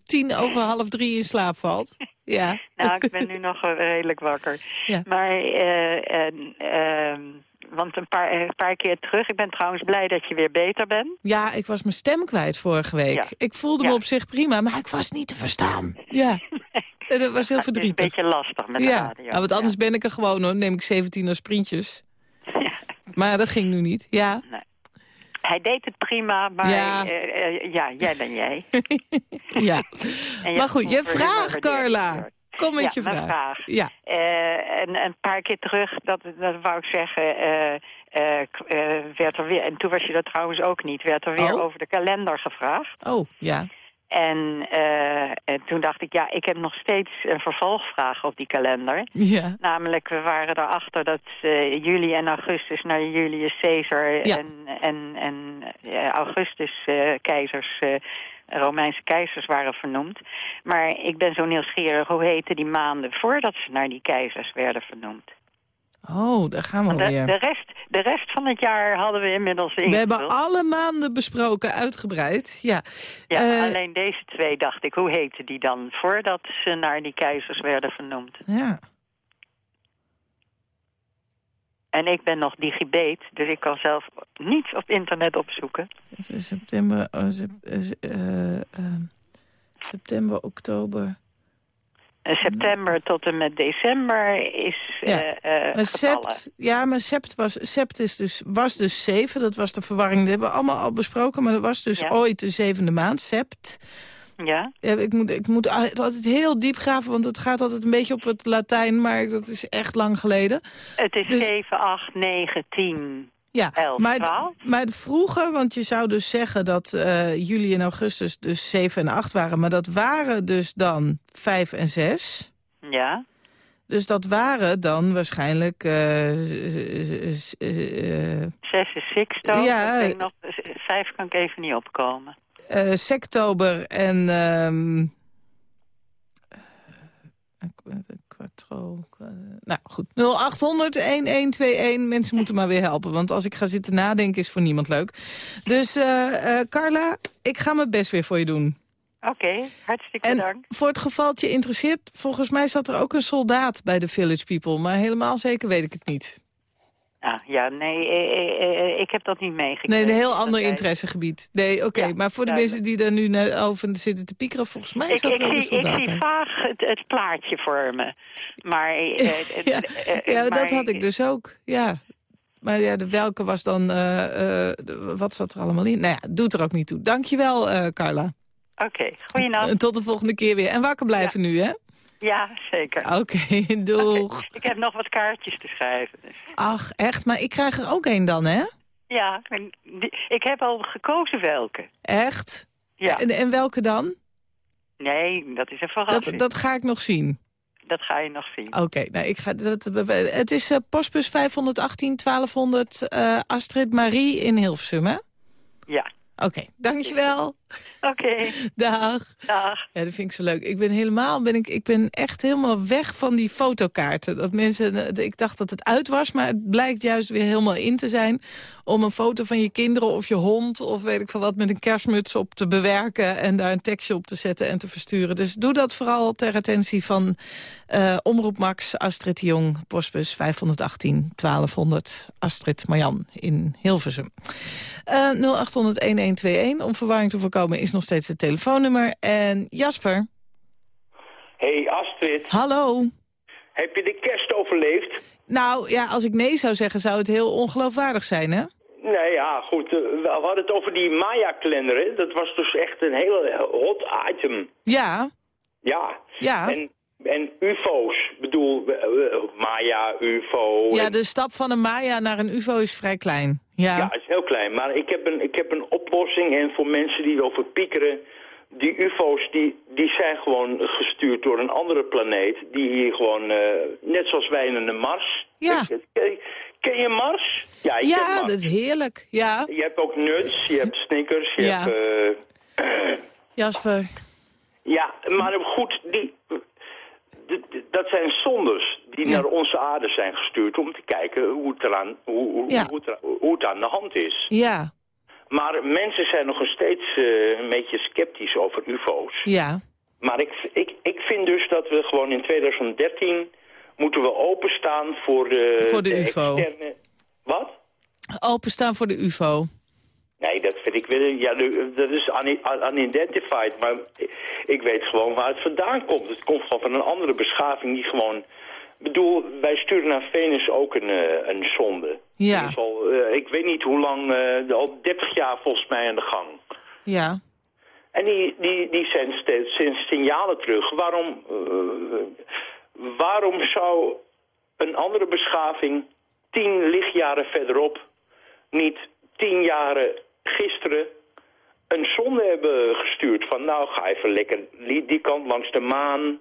tien over half drie in slaap valt. Ja. Nou, ik ben nu nog redelijk wakker. Ja. Maar, eh, en, ehm, want een paar, een paar keer terug... Ik ben trouwens blij dat je weer beter bent. Ja, ik was mijn stem kwijt vorige week. Ja. Ik voelde me Ja. op zich prima, maar ik was niet te verstaan. Ja, dat was heel Het is een verdrietig. beetje lastig met de Ja, radio. nou, want anders ben ik er gewoon hoor. Neem ik 17 als sprintjes. Ja. Maar dat ging nu niet. Ja, Hij deed het prima, maar Ja. eh, eh, ja, jij ben jij. ja. Maar goed, je vraag. Carla. Kom met Ja, je vraag. vraag. Ja. Eh, en een paar keer terug, dat, dat wou ik zeggen, eh, eh, werd er weer, en toen was je dat trouwens ook niet, werd er weer Oh. over de kalender gevraagd. Oh, ja. En, en toen dacht ik, ja, ik heb nog steeds een vervolgvraag op die kalender. Ja. Namelijk, we waren erachter dat juli en augustus naar Julius Caesar Ja. en, en, en augustus keizers, Romeinse keizers waren vernoemd. Maar ik ben zo nieuwsgierig, hoe heten die maanden voordat ze naar die keizers werden vernoemd? Oh, daar gaan we de, alweer. de, rest, de rest van het jaar hadden we inmiddels We ingevuld. hebben alle maanden besproken, uitgebreid. Ja. Ja, Eh, alleen deze twee dacht ik, hoe heten die dan voordat ze naar die keizers werden vernoemd? ja. En ik ben nog digibet, dus ik kan zelf niets op internet opzoeken. September, oh, sep- eh, eh, eh, september, oktober. September tot en met december is Ja. sept, ja, maar sept, was, sept is dus, was dus zeven. Dat was de verwarring. Dat hebben we allemaal al besproken. Maar dat was dus Ja. ooit de zevende maand, sept. Ja, Ja, ik, moet, ik moet altijd heel diep graven, want het gaat altijd een beetje op het Latijn. Maar dat is echt lang geleden. het is Dus- 7, 8, 9, 10. Ja, 11, maar, 12. maar vroeger, want je zou dus zeggen dat eh, juli en augustus dus 7 en 8 waren. Maar dat waren dus dan 5 en 6. Ja, Dus dat waren dan waarschijnlijk... eh, z- z- z- eh, 6 is sixto. Ja. Nog, vijf kan ik even niet opkomen. Eh, sectober en... qu- quattro... qua- nou goed, 0800-1121. Mensen moeten maar weer helpen, want als ik ga zitten nadenken is voor niemand leuk. Dus Carla, ik ga mijn best weer voor je doen. Oké, hartstikke En bedankt. voor het geval het je interesseert, volgens mij zat er ook een soldaat bij de Village People. Maar helemaal zeker weet ik het niet. Ah, ja, nee, eh, eh, eh, ik heb dat niet meegekregen. Nee, een heel Dat ander interessegebied. Nee, oké. Ja, maar voor de mensen die daar nu over zitten te piekeren, volgens mij Ik, zat ik, ook een zie, ik zie vaag het, het plaatje voor me. Maar, Ja, ja maar- dat had ik dus ook. Ja. Maar ja, de welke was dan... wat zat er allemaal in? Nou ja, doet er ook niet toe. Dankjewel, eh Carla. Oké, goeienacht. En tot de volgende keer weer. En wakker blijven nu, hè? Ja, zeker. Oké, doeg. Ik heb nog wat kaartjes te schrijven. Dus. Ach, echt? Maar ik krijg er ook één dan, hè? Ja, ik heb al gekozen welke. Echt? Ja. En, en welke dan? Nee, dat is een verrassing. Dat, dat ga ik nog zien. Dat ga je nog zien. Oké, nou, ik ga, dat, het is eh, postbus 518 1200 eh, Astrid Marie in Hilversum, hè? Ja. Oké, dankjewel. Oké, Dag. dag. Ja, dat vind ik zo leuk. Ik ben helemaal, ben ik, ik ben echt helemaal weg van die fotokaarten. Dat mensen, ik dacht dat het uit was, maar het blijkt juist weer helemaal in te zijn. Om een foto van je kinderen of je hond of weet ik veel wat met een kerstmuts op te bewerken. En daar een tekstje op te zetten en te versturen. Dus doe dat vooral ter attentie van eh, Omroep Max, Astrid Jong, postbus 518 1200. Astrid Marjan in Hilversum. Eh 0800-1121 om verwarring te voorkomen is nog steeds het telefoonnummer. En Jasper, Hey Astrid, hallo. heb je de kerst overleefd? Nou ja, als ik nee zou zeggen zou het heel ongeloofwaardig zijn, hè? Nee, ja, goed. eh, We hadden het over die Maya-kalender? Dat was dus echt een heel hot item. Ja, Ja. ja. En, en ufo's, Ik bedoel, Maya, ufo. Ja, en- de stap van een Maya naar een ufo is vrij klein. Ja. Ja, Maar ik heb een, ik heb een oplossing. En voor mensen die erover piekeren... Die ufo's die, die zijn gewoon gestuurd door een andere planeet. Die hier gewoon, eh, net zoals wij in de Mars. Ja. Ken, ken je Mars? Ja, ik Ja, Mars. dat is heerlijk. Ja, Je hebt ook nuts, je hebt Snickers, je Ja. hebt... eh, Jasper. ja, maar goed, die, dat zijn zondes die Ja. naar onze aarde zijn gestuurd... om te kijken hoe het, eraan, hoe, hoe, Ja. hoe, het, hoe het aan de hand is. Ja, Maar mensen zijn nog steeds eh, een beetje sceptisch over ufo's. ja. Maar ik, ik, ik vind dus dat we gewoon in 2013 moeten we openstaan voor de, Voor de UFO. externe... Wat? Openstaan voor de ufo. Nee, dat vind ik weer... Ja, dat is un- unidentified. Maar ik weet gewoon waar het vandaan komt. Het komt gewoon van een andere beschaving die gewoon... Ik bedoel, wij sturen naar Venus ook een, eh, een zonde. Ja. Al, eh, ik weet niet hoe lang, eh, al 30 jaar volgens mij aan de gang. Ja. En die, die, die zijn steeds sinds signalen terug. Waarom, waarom zou een andere beschaving tien lichtjaren verderop niet tien jaren gisteren een zonde hebben gestuurd? Van nou, ga even lekker die, die kant langs de maan,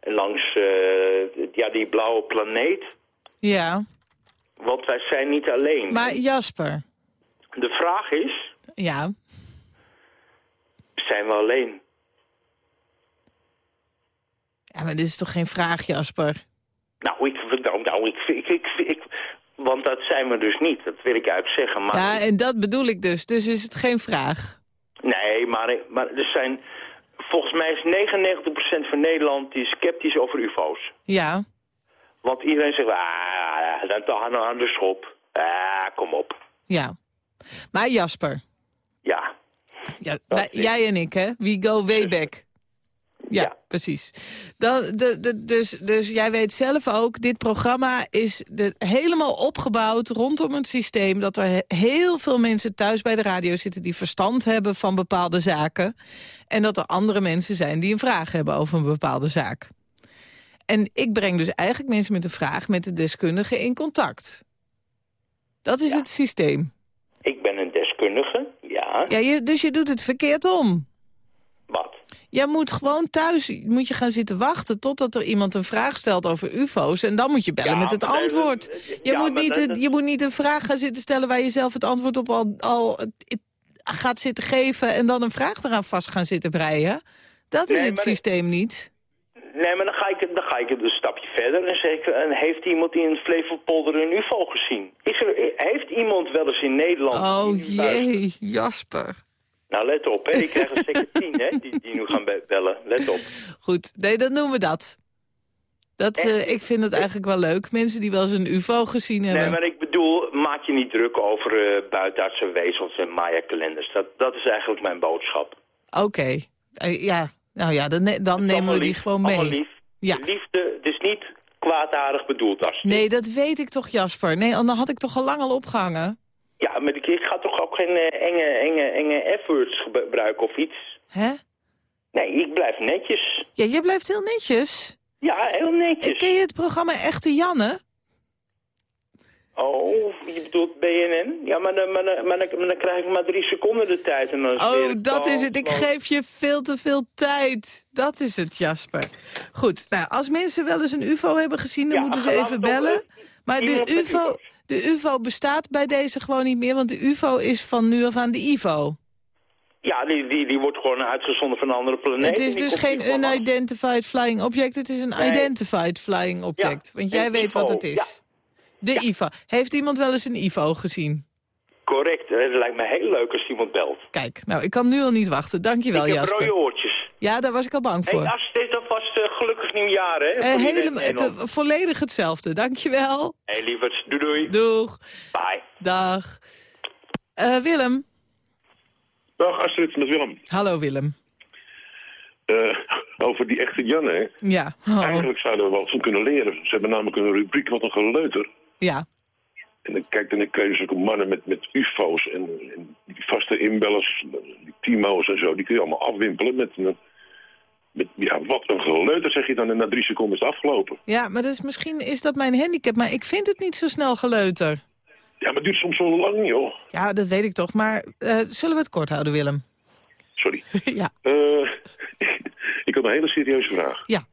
langs eh, ja, die blauwe planeet. Ja. Want wij zijn niet alleen. Maar Jasper. De vraag is, Ja. zijn we alleen? Ja, maar dit is toch geen vraag, Jasper? Nou, ik, nou, nou ik, ik, ik, ik- want dat zijn we dus niet. Dat wil ik uitzeggen. Maar, Ja, en dat bedoel ik dus. Dus is het geen vraag. Nee, maar, maar er zijn... Volgens mij is 99% van Nederland die is sceptisch over ufo's. Ja. Want iedereen zegt, ah, dan toch aan, aan de schop. Ah, kom op. Ja. Maar Jasper. Ja. Ja, wij- jij en ik, hè? We go way back. Ja, precies. Dan, de, de, dus, dus jij weet zelf ook, dit programma is de, helemaal opgebouwd rondom het systeem... dat er he- heel veel mensen thuis bij de radio zitten die verstand hebben van bepaalde zaken. En dat er andere mensen zijn die een vraag hebben over een bepaalde zaak. En ik breng dus eigenlijk mensen met een vraag met de deskundige in contact. Dat is het systeem. Ik ben een deskundige, ja. Ja, je, dus je doet het verkeerd om. Wat? Jij moet gewoon thuis moet je gaan zitten wachten totdat er iemand een vraag stelt over ufo's. En dan moet je bellen Ja, met het antwoord. Je, ja, moet niet, dat- je moet niet een vraag gaan zitten stellen waar je zelf het antwoord op al, al gaat zitten geven... en dan een vraag eraan vast gaan zitten breien. Dat is Nee, het systeem niet. Nee, maar dan ga ik, dan ga ik een stapje verder en zeg ik... En heeft iemand in Flevopolder een ufo gezien? Is er, heeft iemand wel eens in Nederland... Oh jee, Jasper. Nou, let op, hè. Ik krijg er zeker tien, hè, die, die nu gaan be- bellen. Let op. Goed, nee, dan noemen we dat. dat eh, ik vind het eigenlijk wel leuk. Mensen die wel eens een ufo gezien hebben. Nee, maar ik bedoel, maak je niet druk over uh, buitenaardse wezens en Maya-kalenders. Dat, dat is eigenlijk mijn boodschap. Oké, Eh, ja. Nou ja, dan, dan nemen we die lief, gewoon mee. lief. Ja. Liefde, het is niet kwaadaardig bedoeld als Nee, dat weet ik toch, Jasper. Nee, dan had ik toch al lang al opgehangen. Ja, maar ik, ga toch ook geen eh, enge, enge, enge F-words gebruiken of iets? Hè? Nee, ik blijf netjes. Ja, jij blijft heel netjes. Ja, heel netjes. Ken je het programma Echte Janne? Oh, je bedoelt BNN? Ja, maar dan, maar, dan, maar, dan, maar dan krijg ik maar drie seconden de tijd. En dan is Oh, dat is het. Ik geef je veel te veel tijd. Dat is het, Jasper. Goed, nou, als mensen wel eens een ufo hebben gezien... dan Ja, moeten ze even op, bellen. Maar de ufo, de ufo bestaat bij deze gewoon niet meer... want de ufo is van nu af aan de ivo. Ja, die, die, die wordt gewoon uitgezonden van een andere planeet. het is dus geen unidentified flying object. Het is een Nee. identified flying object. want jij weet wat het is. De IVO. Heeft iemand wel eens een IVO gezien? Correct. Het lijkt me heel leuk als iemand belt. Kijk, nou, ik kan nu al niet wachten. Dankjewel, ik heb Jasper. rode oortjes. Ja, daar was ik al bang Hey, voor. Eh, gelukkig nieuwjaar, hè? Eh, helemaal, eh, volledig hetzelfde. Dankjewel. Hey, lieverd. Doei, doei. Doeg. Bye. Dag. Eh, Willem. Dag Astrid, met Willem. Hallo Willem. Eh, over die echte Jan, hè. Ja. Oh. Eigenlijk zouden we wel van kunnen leren. Ze hebben namelijk een rubriek wat een geleuter. Ja. En dan kijk, dan krijg je zulke mannen met, met ufo's en, en die vaste inbellers, die Timo's en zo, die kun je allemaal afwimpelen met, een- met ja, wat een geleuter zeg je dan en na drie seconden is het afgelopen. Ja, maar dus misschien is dat mijn handicap. Maar ik vind het niet zo snel geleuter. Ja, maar het duurt soms zo lang, joh. Ja, dat weet ik toch. Maar eh, zullen we het kort houden, Willem? Sorry. ja. Eh, ik had een hele serieuze vraag. Ja.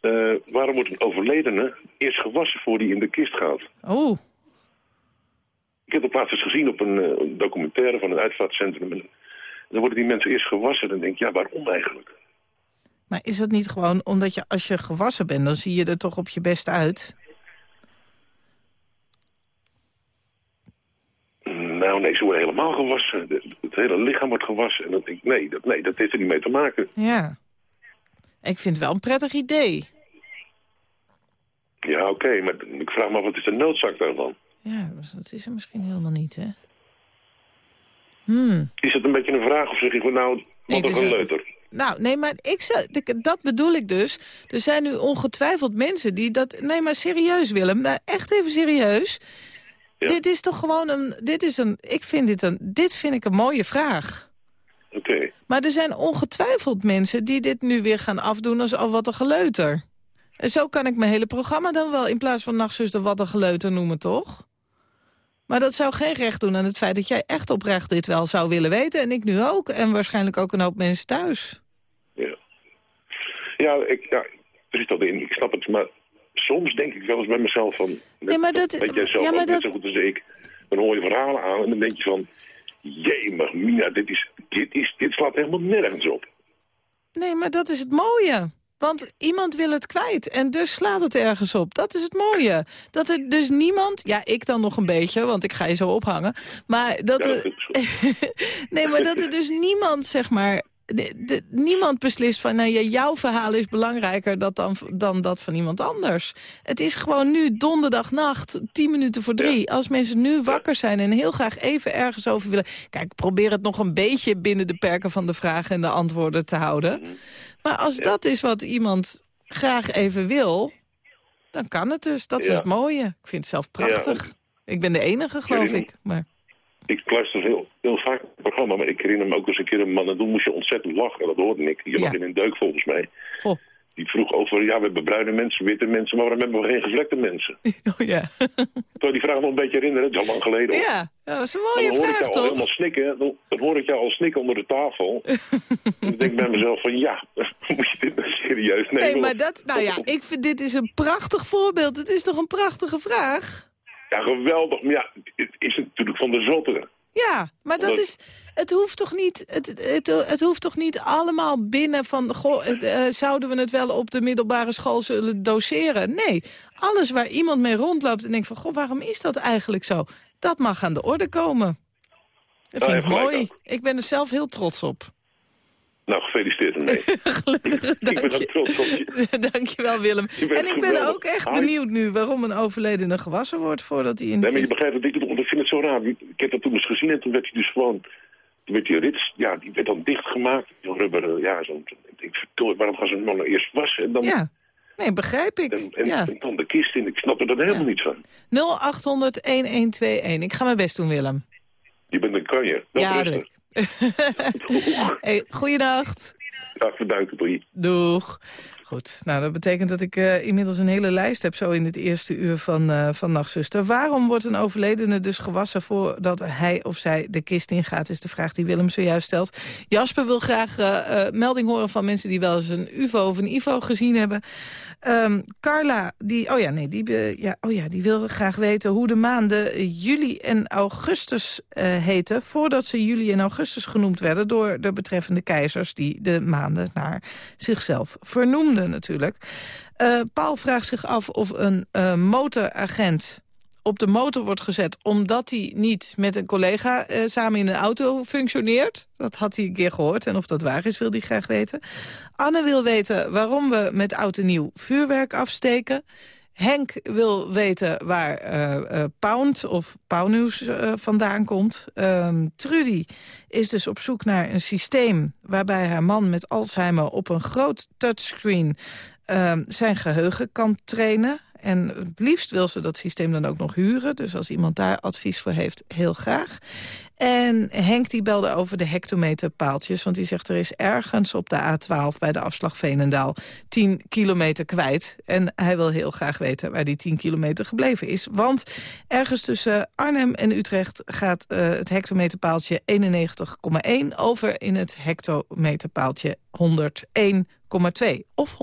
Eh, waarom wordt een overledene eerst gewassen voor die in de kist gaat? Oh. Ik heb het laatst eens gezien op een, een documentaire van een uitvaartcentrum. En dan worden die mensen eerst gewassen. En dan denk ik, ja, waarom eigenlijk? Maar is dat niet gewoon omdat je als je gewassen bent... dan zie je er toch op je best uit? Nou, nee, ze worden helemaal gewassen. Het hele lichaam wordt gewassen. En ik, nee, dat, nee, dat heeft er niet mee te maken. Ja. Ik vind het wel een prettig idee. Ja, oké, maar ik vraag me af, wat is de noodzaak daarvan? Ja, dat is er misschien helemaal niet, hè? Hmm. Is het een beetje een vraag of zeg ik van nou, wat een- geleuter? Nou, nee, maar ik zou, dat bedoel ik dus. Er zijn nu ongetwijfeld mensen die dat... Nee, maar serieus, Willem. Nou, echt even serieus. Dit is toch gewoon een... Dit is een... Ik vind dit een... Dit vind ik een mooie vraag. Oké. Maar er zijn ongetwijfeld mensen die dit nu weer gaan afdoen als al wat een geleuter. En zo kan ik mijn hele programma dan wel in plaats van nachtzuster wat een geleuter noemen, toch? Maar dat zou geen recht doen aan het feit dat jij echt oprecht dit wel zou willen weten. En ik nu ook. En waarschijnlijk ook een hoop mensen thuis. Ja, ik, ja, er is dat in. Ik snap het, maar soms denk ik wel eens bij mezelf van... Nee, maar dat- weet jij zelf ja, maar ook net dat- zo goed als ik. Dan hoor je verhalen aan en dan denk je van... Maar Mina, dit, is, dit, is, dit slaat helemaal nergens op. Nee, maar dat is het mooie. Want iemand wil het kwijt en dus slaat het ergens op. Dat is het mooie. Dat er dus niemand... Ja, ik dan nog een beetje, want ik ga je zo ophangen. Maar dat Ja, er... nee, maar dat er dus niemand, zeg maar... de- de- niemand beslist van, nou ja, jouw verhaal is belangrijker dat dan, dan dat van iemand anders. Het is gewoon nu donderdagnacht, tien minuten voor drie. Als mensen nu wakker zijn en heel graag even ergens over willen... Kijk, probeer het nog een beetje binnen de perken van de vragen en de antwoorden te houden. Maar als dat is wat iemand graag even wil, dan kan het dus. Dat is het mooie. Ik vind het zelf prachtig. Ja, Ik ben de enige, geloof ik. Maar... Ik luister heel, heel vaak het programma, maar ik herinner me ook eens een keer een man... en toen moest je ontzettend lachen, dat hoorde ik. Je lag in een deuk volgens mij. Goh. Die vroeg over, ja, we hebben bruine mensen, witte mensen... maar waarom hebben we geen gevlekte mensen? Oh ja. Zou die vraag nog een beetje herinneren? Dat is al lang geleden. hoor. Ja, dat is een mooie dan hoor ik vraag, al toch? helemaal snikken. Dan, dan hoor ik jou al snikken onder de tafel. en dan denk ik bij mezelf van ja, moet je dit nou serieus nemen? Nee, maar dat, nou ja, ik vind dit is een prachtig voorbeeld. Het is toch een prachtige vraag? Ja, geweldig. Maar ja, het is natuurlijk van de zotte. Ja, maar dat is, het hoeft toch niet, het, het, het hoeft toch niet allemaal binnen van, goh, eh, zouden we het wel op de middelbare school zullen doseren? Nee, alles waar iemand mee rondloopt en denkt van, goh, waarom is dat eigenlijk zo? Dat mag aan de orde komen. Dat Ja, vind ik gelijk mooi. Ik ben er zelf heel trots op. Nou, gefeliciteerd ermee. Gelukkig, dank ik ben ook trots op je. Dankjewel, Willem. En ik ben ook echt Hi. benieuwd nu waarom een overledene gewassen wordt voordat hij in de Nee, maar je begrijpt niet, want ik vind het zo raar. Ik heb dat toen eens gezien en toen werd hij dus gewoon... Toen werd die rits, ja, die werd dan dichtgemaakt. Zo'n rubber, ja, zo'n... Ik denk, verdorie, waarom gaan ze hem nou eerst wassen? En dan, Ja, nee, begrijp ik. en, en, ja. en dan de kist in. Ik snap er dan helemaal niet van. 0800-1121. Ik ga mijn best doen, Willem. Je bent een kanje. Ja. Hey, goeienacht. Ja, bedankt, doei. Doeg. Goed, nou dat betekent dat ik eh, inmiddels een hele lijst heb... zo in het eerste uur van, eh van Nachtzuster. Waarom wordt een overledene dus gewassen voordat hij of zij de kist ingaat... is de vraag die Willem zojuist stelt. Jasper wil graag eh, melding horen van mensen die wel eens een ufo of een ivo gezien hebben. Ehm, Carla, die, oh ja, nee, die, ja, oh ja, die wil graag weten hoe de maanden juli en augustus heten... voordat ze juli en augustus genoemd werden door de betreffende keizers... die de maanden naar zichzelf vernoemden natuurlijk. Eh, Paul vraagt zich af of een eh, motoragent op de motor wordt gezet... omdat hij niet met een collega eh, samen in een auto functioneert. Dat had hij een keer gehoord en of dat waar is wil hij graag weten. Anne wil weten waarom we met oud en nieuw vuurwerk afsteken. Henk wil weten waar eh, eh, Pound of Pauwnieuws eh, vandaan komt. Ehm, Trudy is dus op zoek naar een systeem... waarbij haar man met Alzheimer op een groot touchscreen... ehm, zijn geheugen kan trainen. En het liefst wil ze dat systeem dan ook nog huren. Dus als iemand daar advies voor heeft, heel graag. En Henk die belde over de hectometerpaaltjes. Want die zegt er is ergens op de A12 bij de afslag Veenendaal 10 kilometer kwijt. En hij wil heel graag weten waar die 10 kilometer gebleven is. Want ergens tussen Arnhem en Utrecht gaat uh, het hectometerpaaltje 91,1 over in het hectometerpaaltje 101,2 of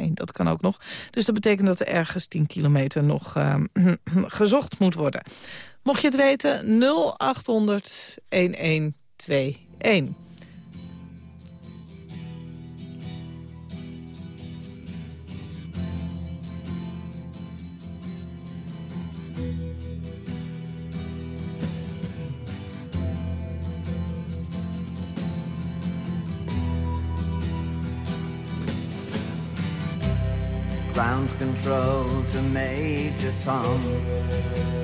101,1. Dat kan ook nog. Dus dat betekent dat er ergens 10 kilometer nog uh, gezocht moet worden. Mocht je het weten, 0800 1121. Ground control to Major Tom.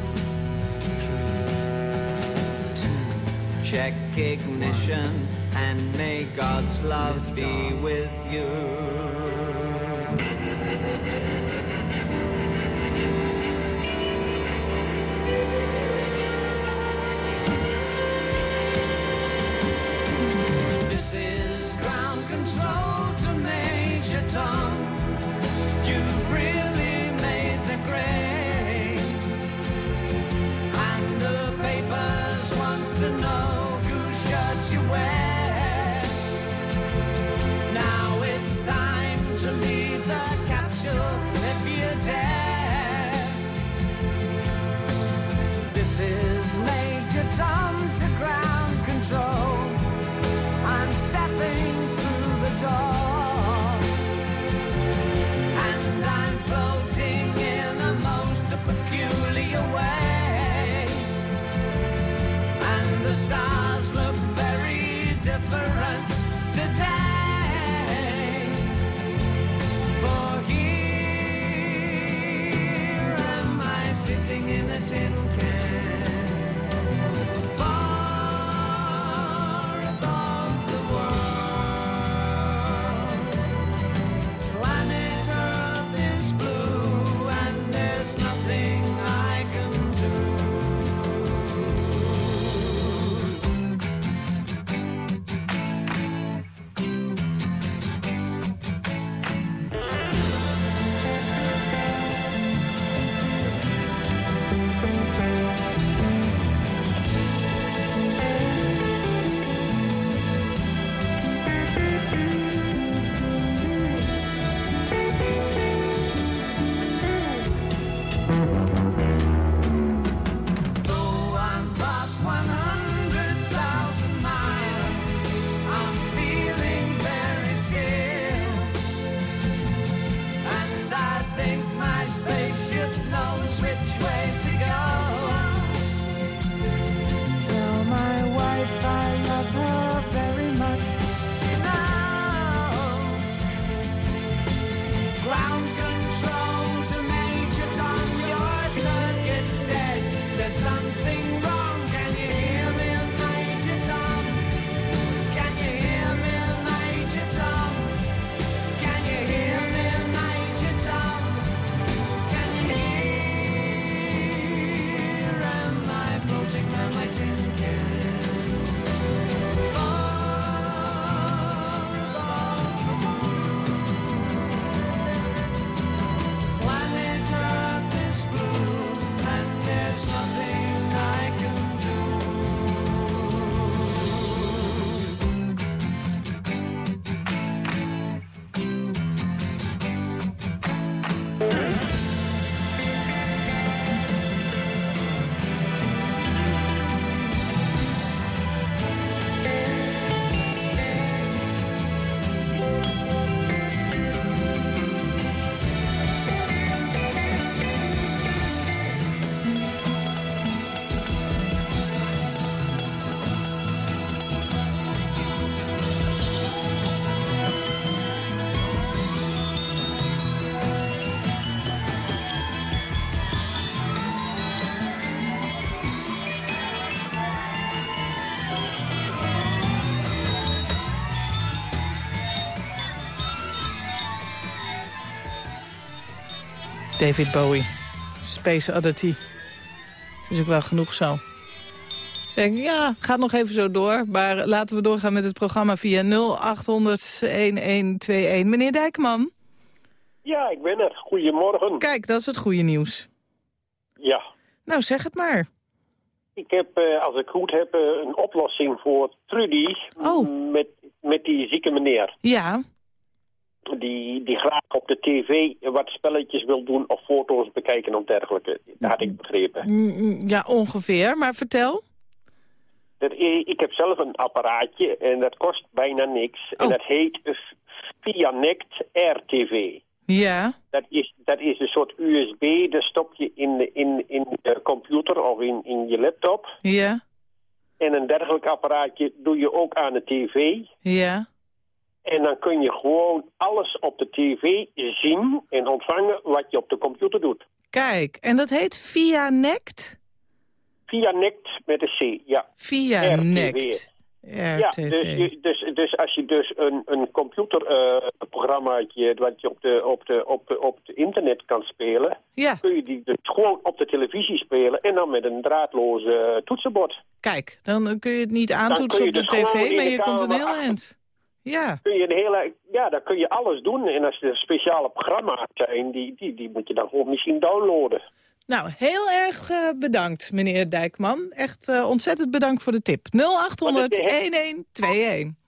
Check ignition and may God's love be with you. This is ground control to Major Tom. You've really To ground control. I'm stepping through the door. And I'm floating in a most peculiar way. And the stars look very different today. For here am I sitting in a tin. David Bowie. Space Oddity. Is ook wel genoeg zo. Denk, ja, gaat nog even zo door. Maar laten we doorgaan met het programma via 0800-1121. Meneer Dijkman. Ja, ik ben er. Goedemorgen. Kijk, dat is het goede nieuws. Ja, Nou, zeg het maar. ik heb, eh, als ik goed heb, eh, een oplossing voor Trudy met, met die zieke meneer. Ja, Die, die graag op de tv wat spelletjes wil doen of foto's bekijken of dergelijke. Dat had ik begrepen. mm, mm, ja ongeveer. Maar vertel. Dat, i- ik heb zelf een apparaatje en dat kost bijna niks. En dat heet Vianect RTV. Ja, Dat is, dat is een soort USB, dat stop je in de, in, in de computer of in, in je laptop. ja, En een dergelijk apparaatje doe je ook aan de tv. ja. En dan kun je gewoon alles op de tv zien en ontvangen wat je op de computer doet. Kijk, en dat heet Via Nect? Via NECT met een C, ja. Via RTV. Nect. Ja, dus, dus, dus als je dus een, een computerprogrammaatje wat je op de, op, de, op, de, op het internet kan spelen, Ja. kun je die dus gewoon op de televisie spelen en dan met een draadloze eh, toetsenbord. Kijk, dan eh, kun je het niet aantoetsen op de dus tv, maar de je komt een heel eind. Ja. Kun je een hele, ja, dan kun je alles doen. En als er speciale programma's zijn, die, die, die moet je dan gewoon misschien downloaden. Nou, heel erg eh, bedankt, meneer Dijkman. Echt eh, ontzettend bedankt voor de tip. 0800 1121.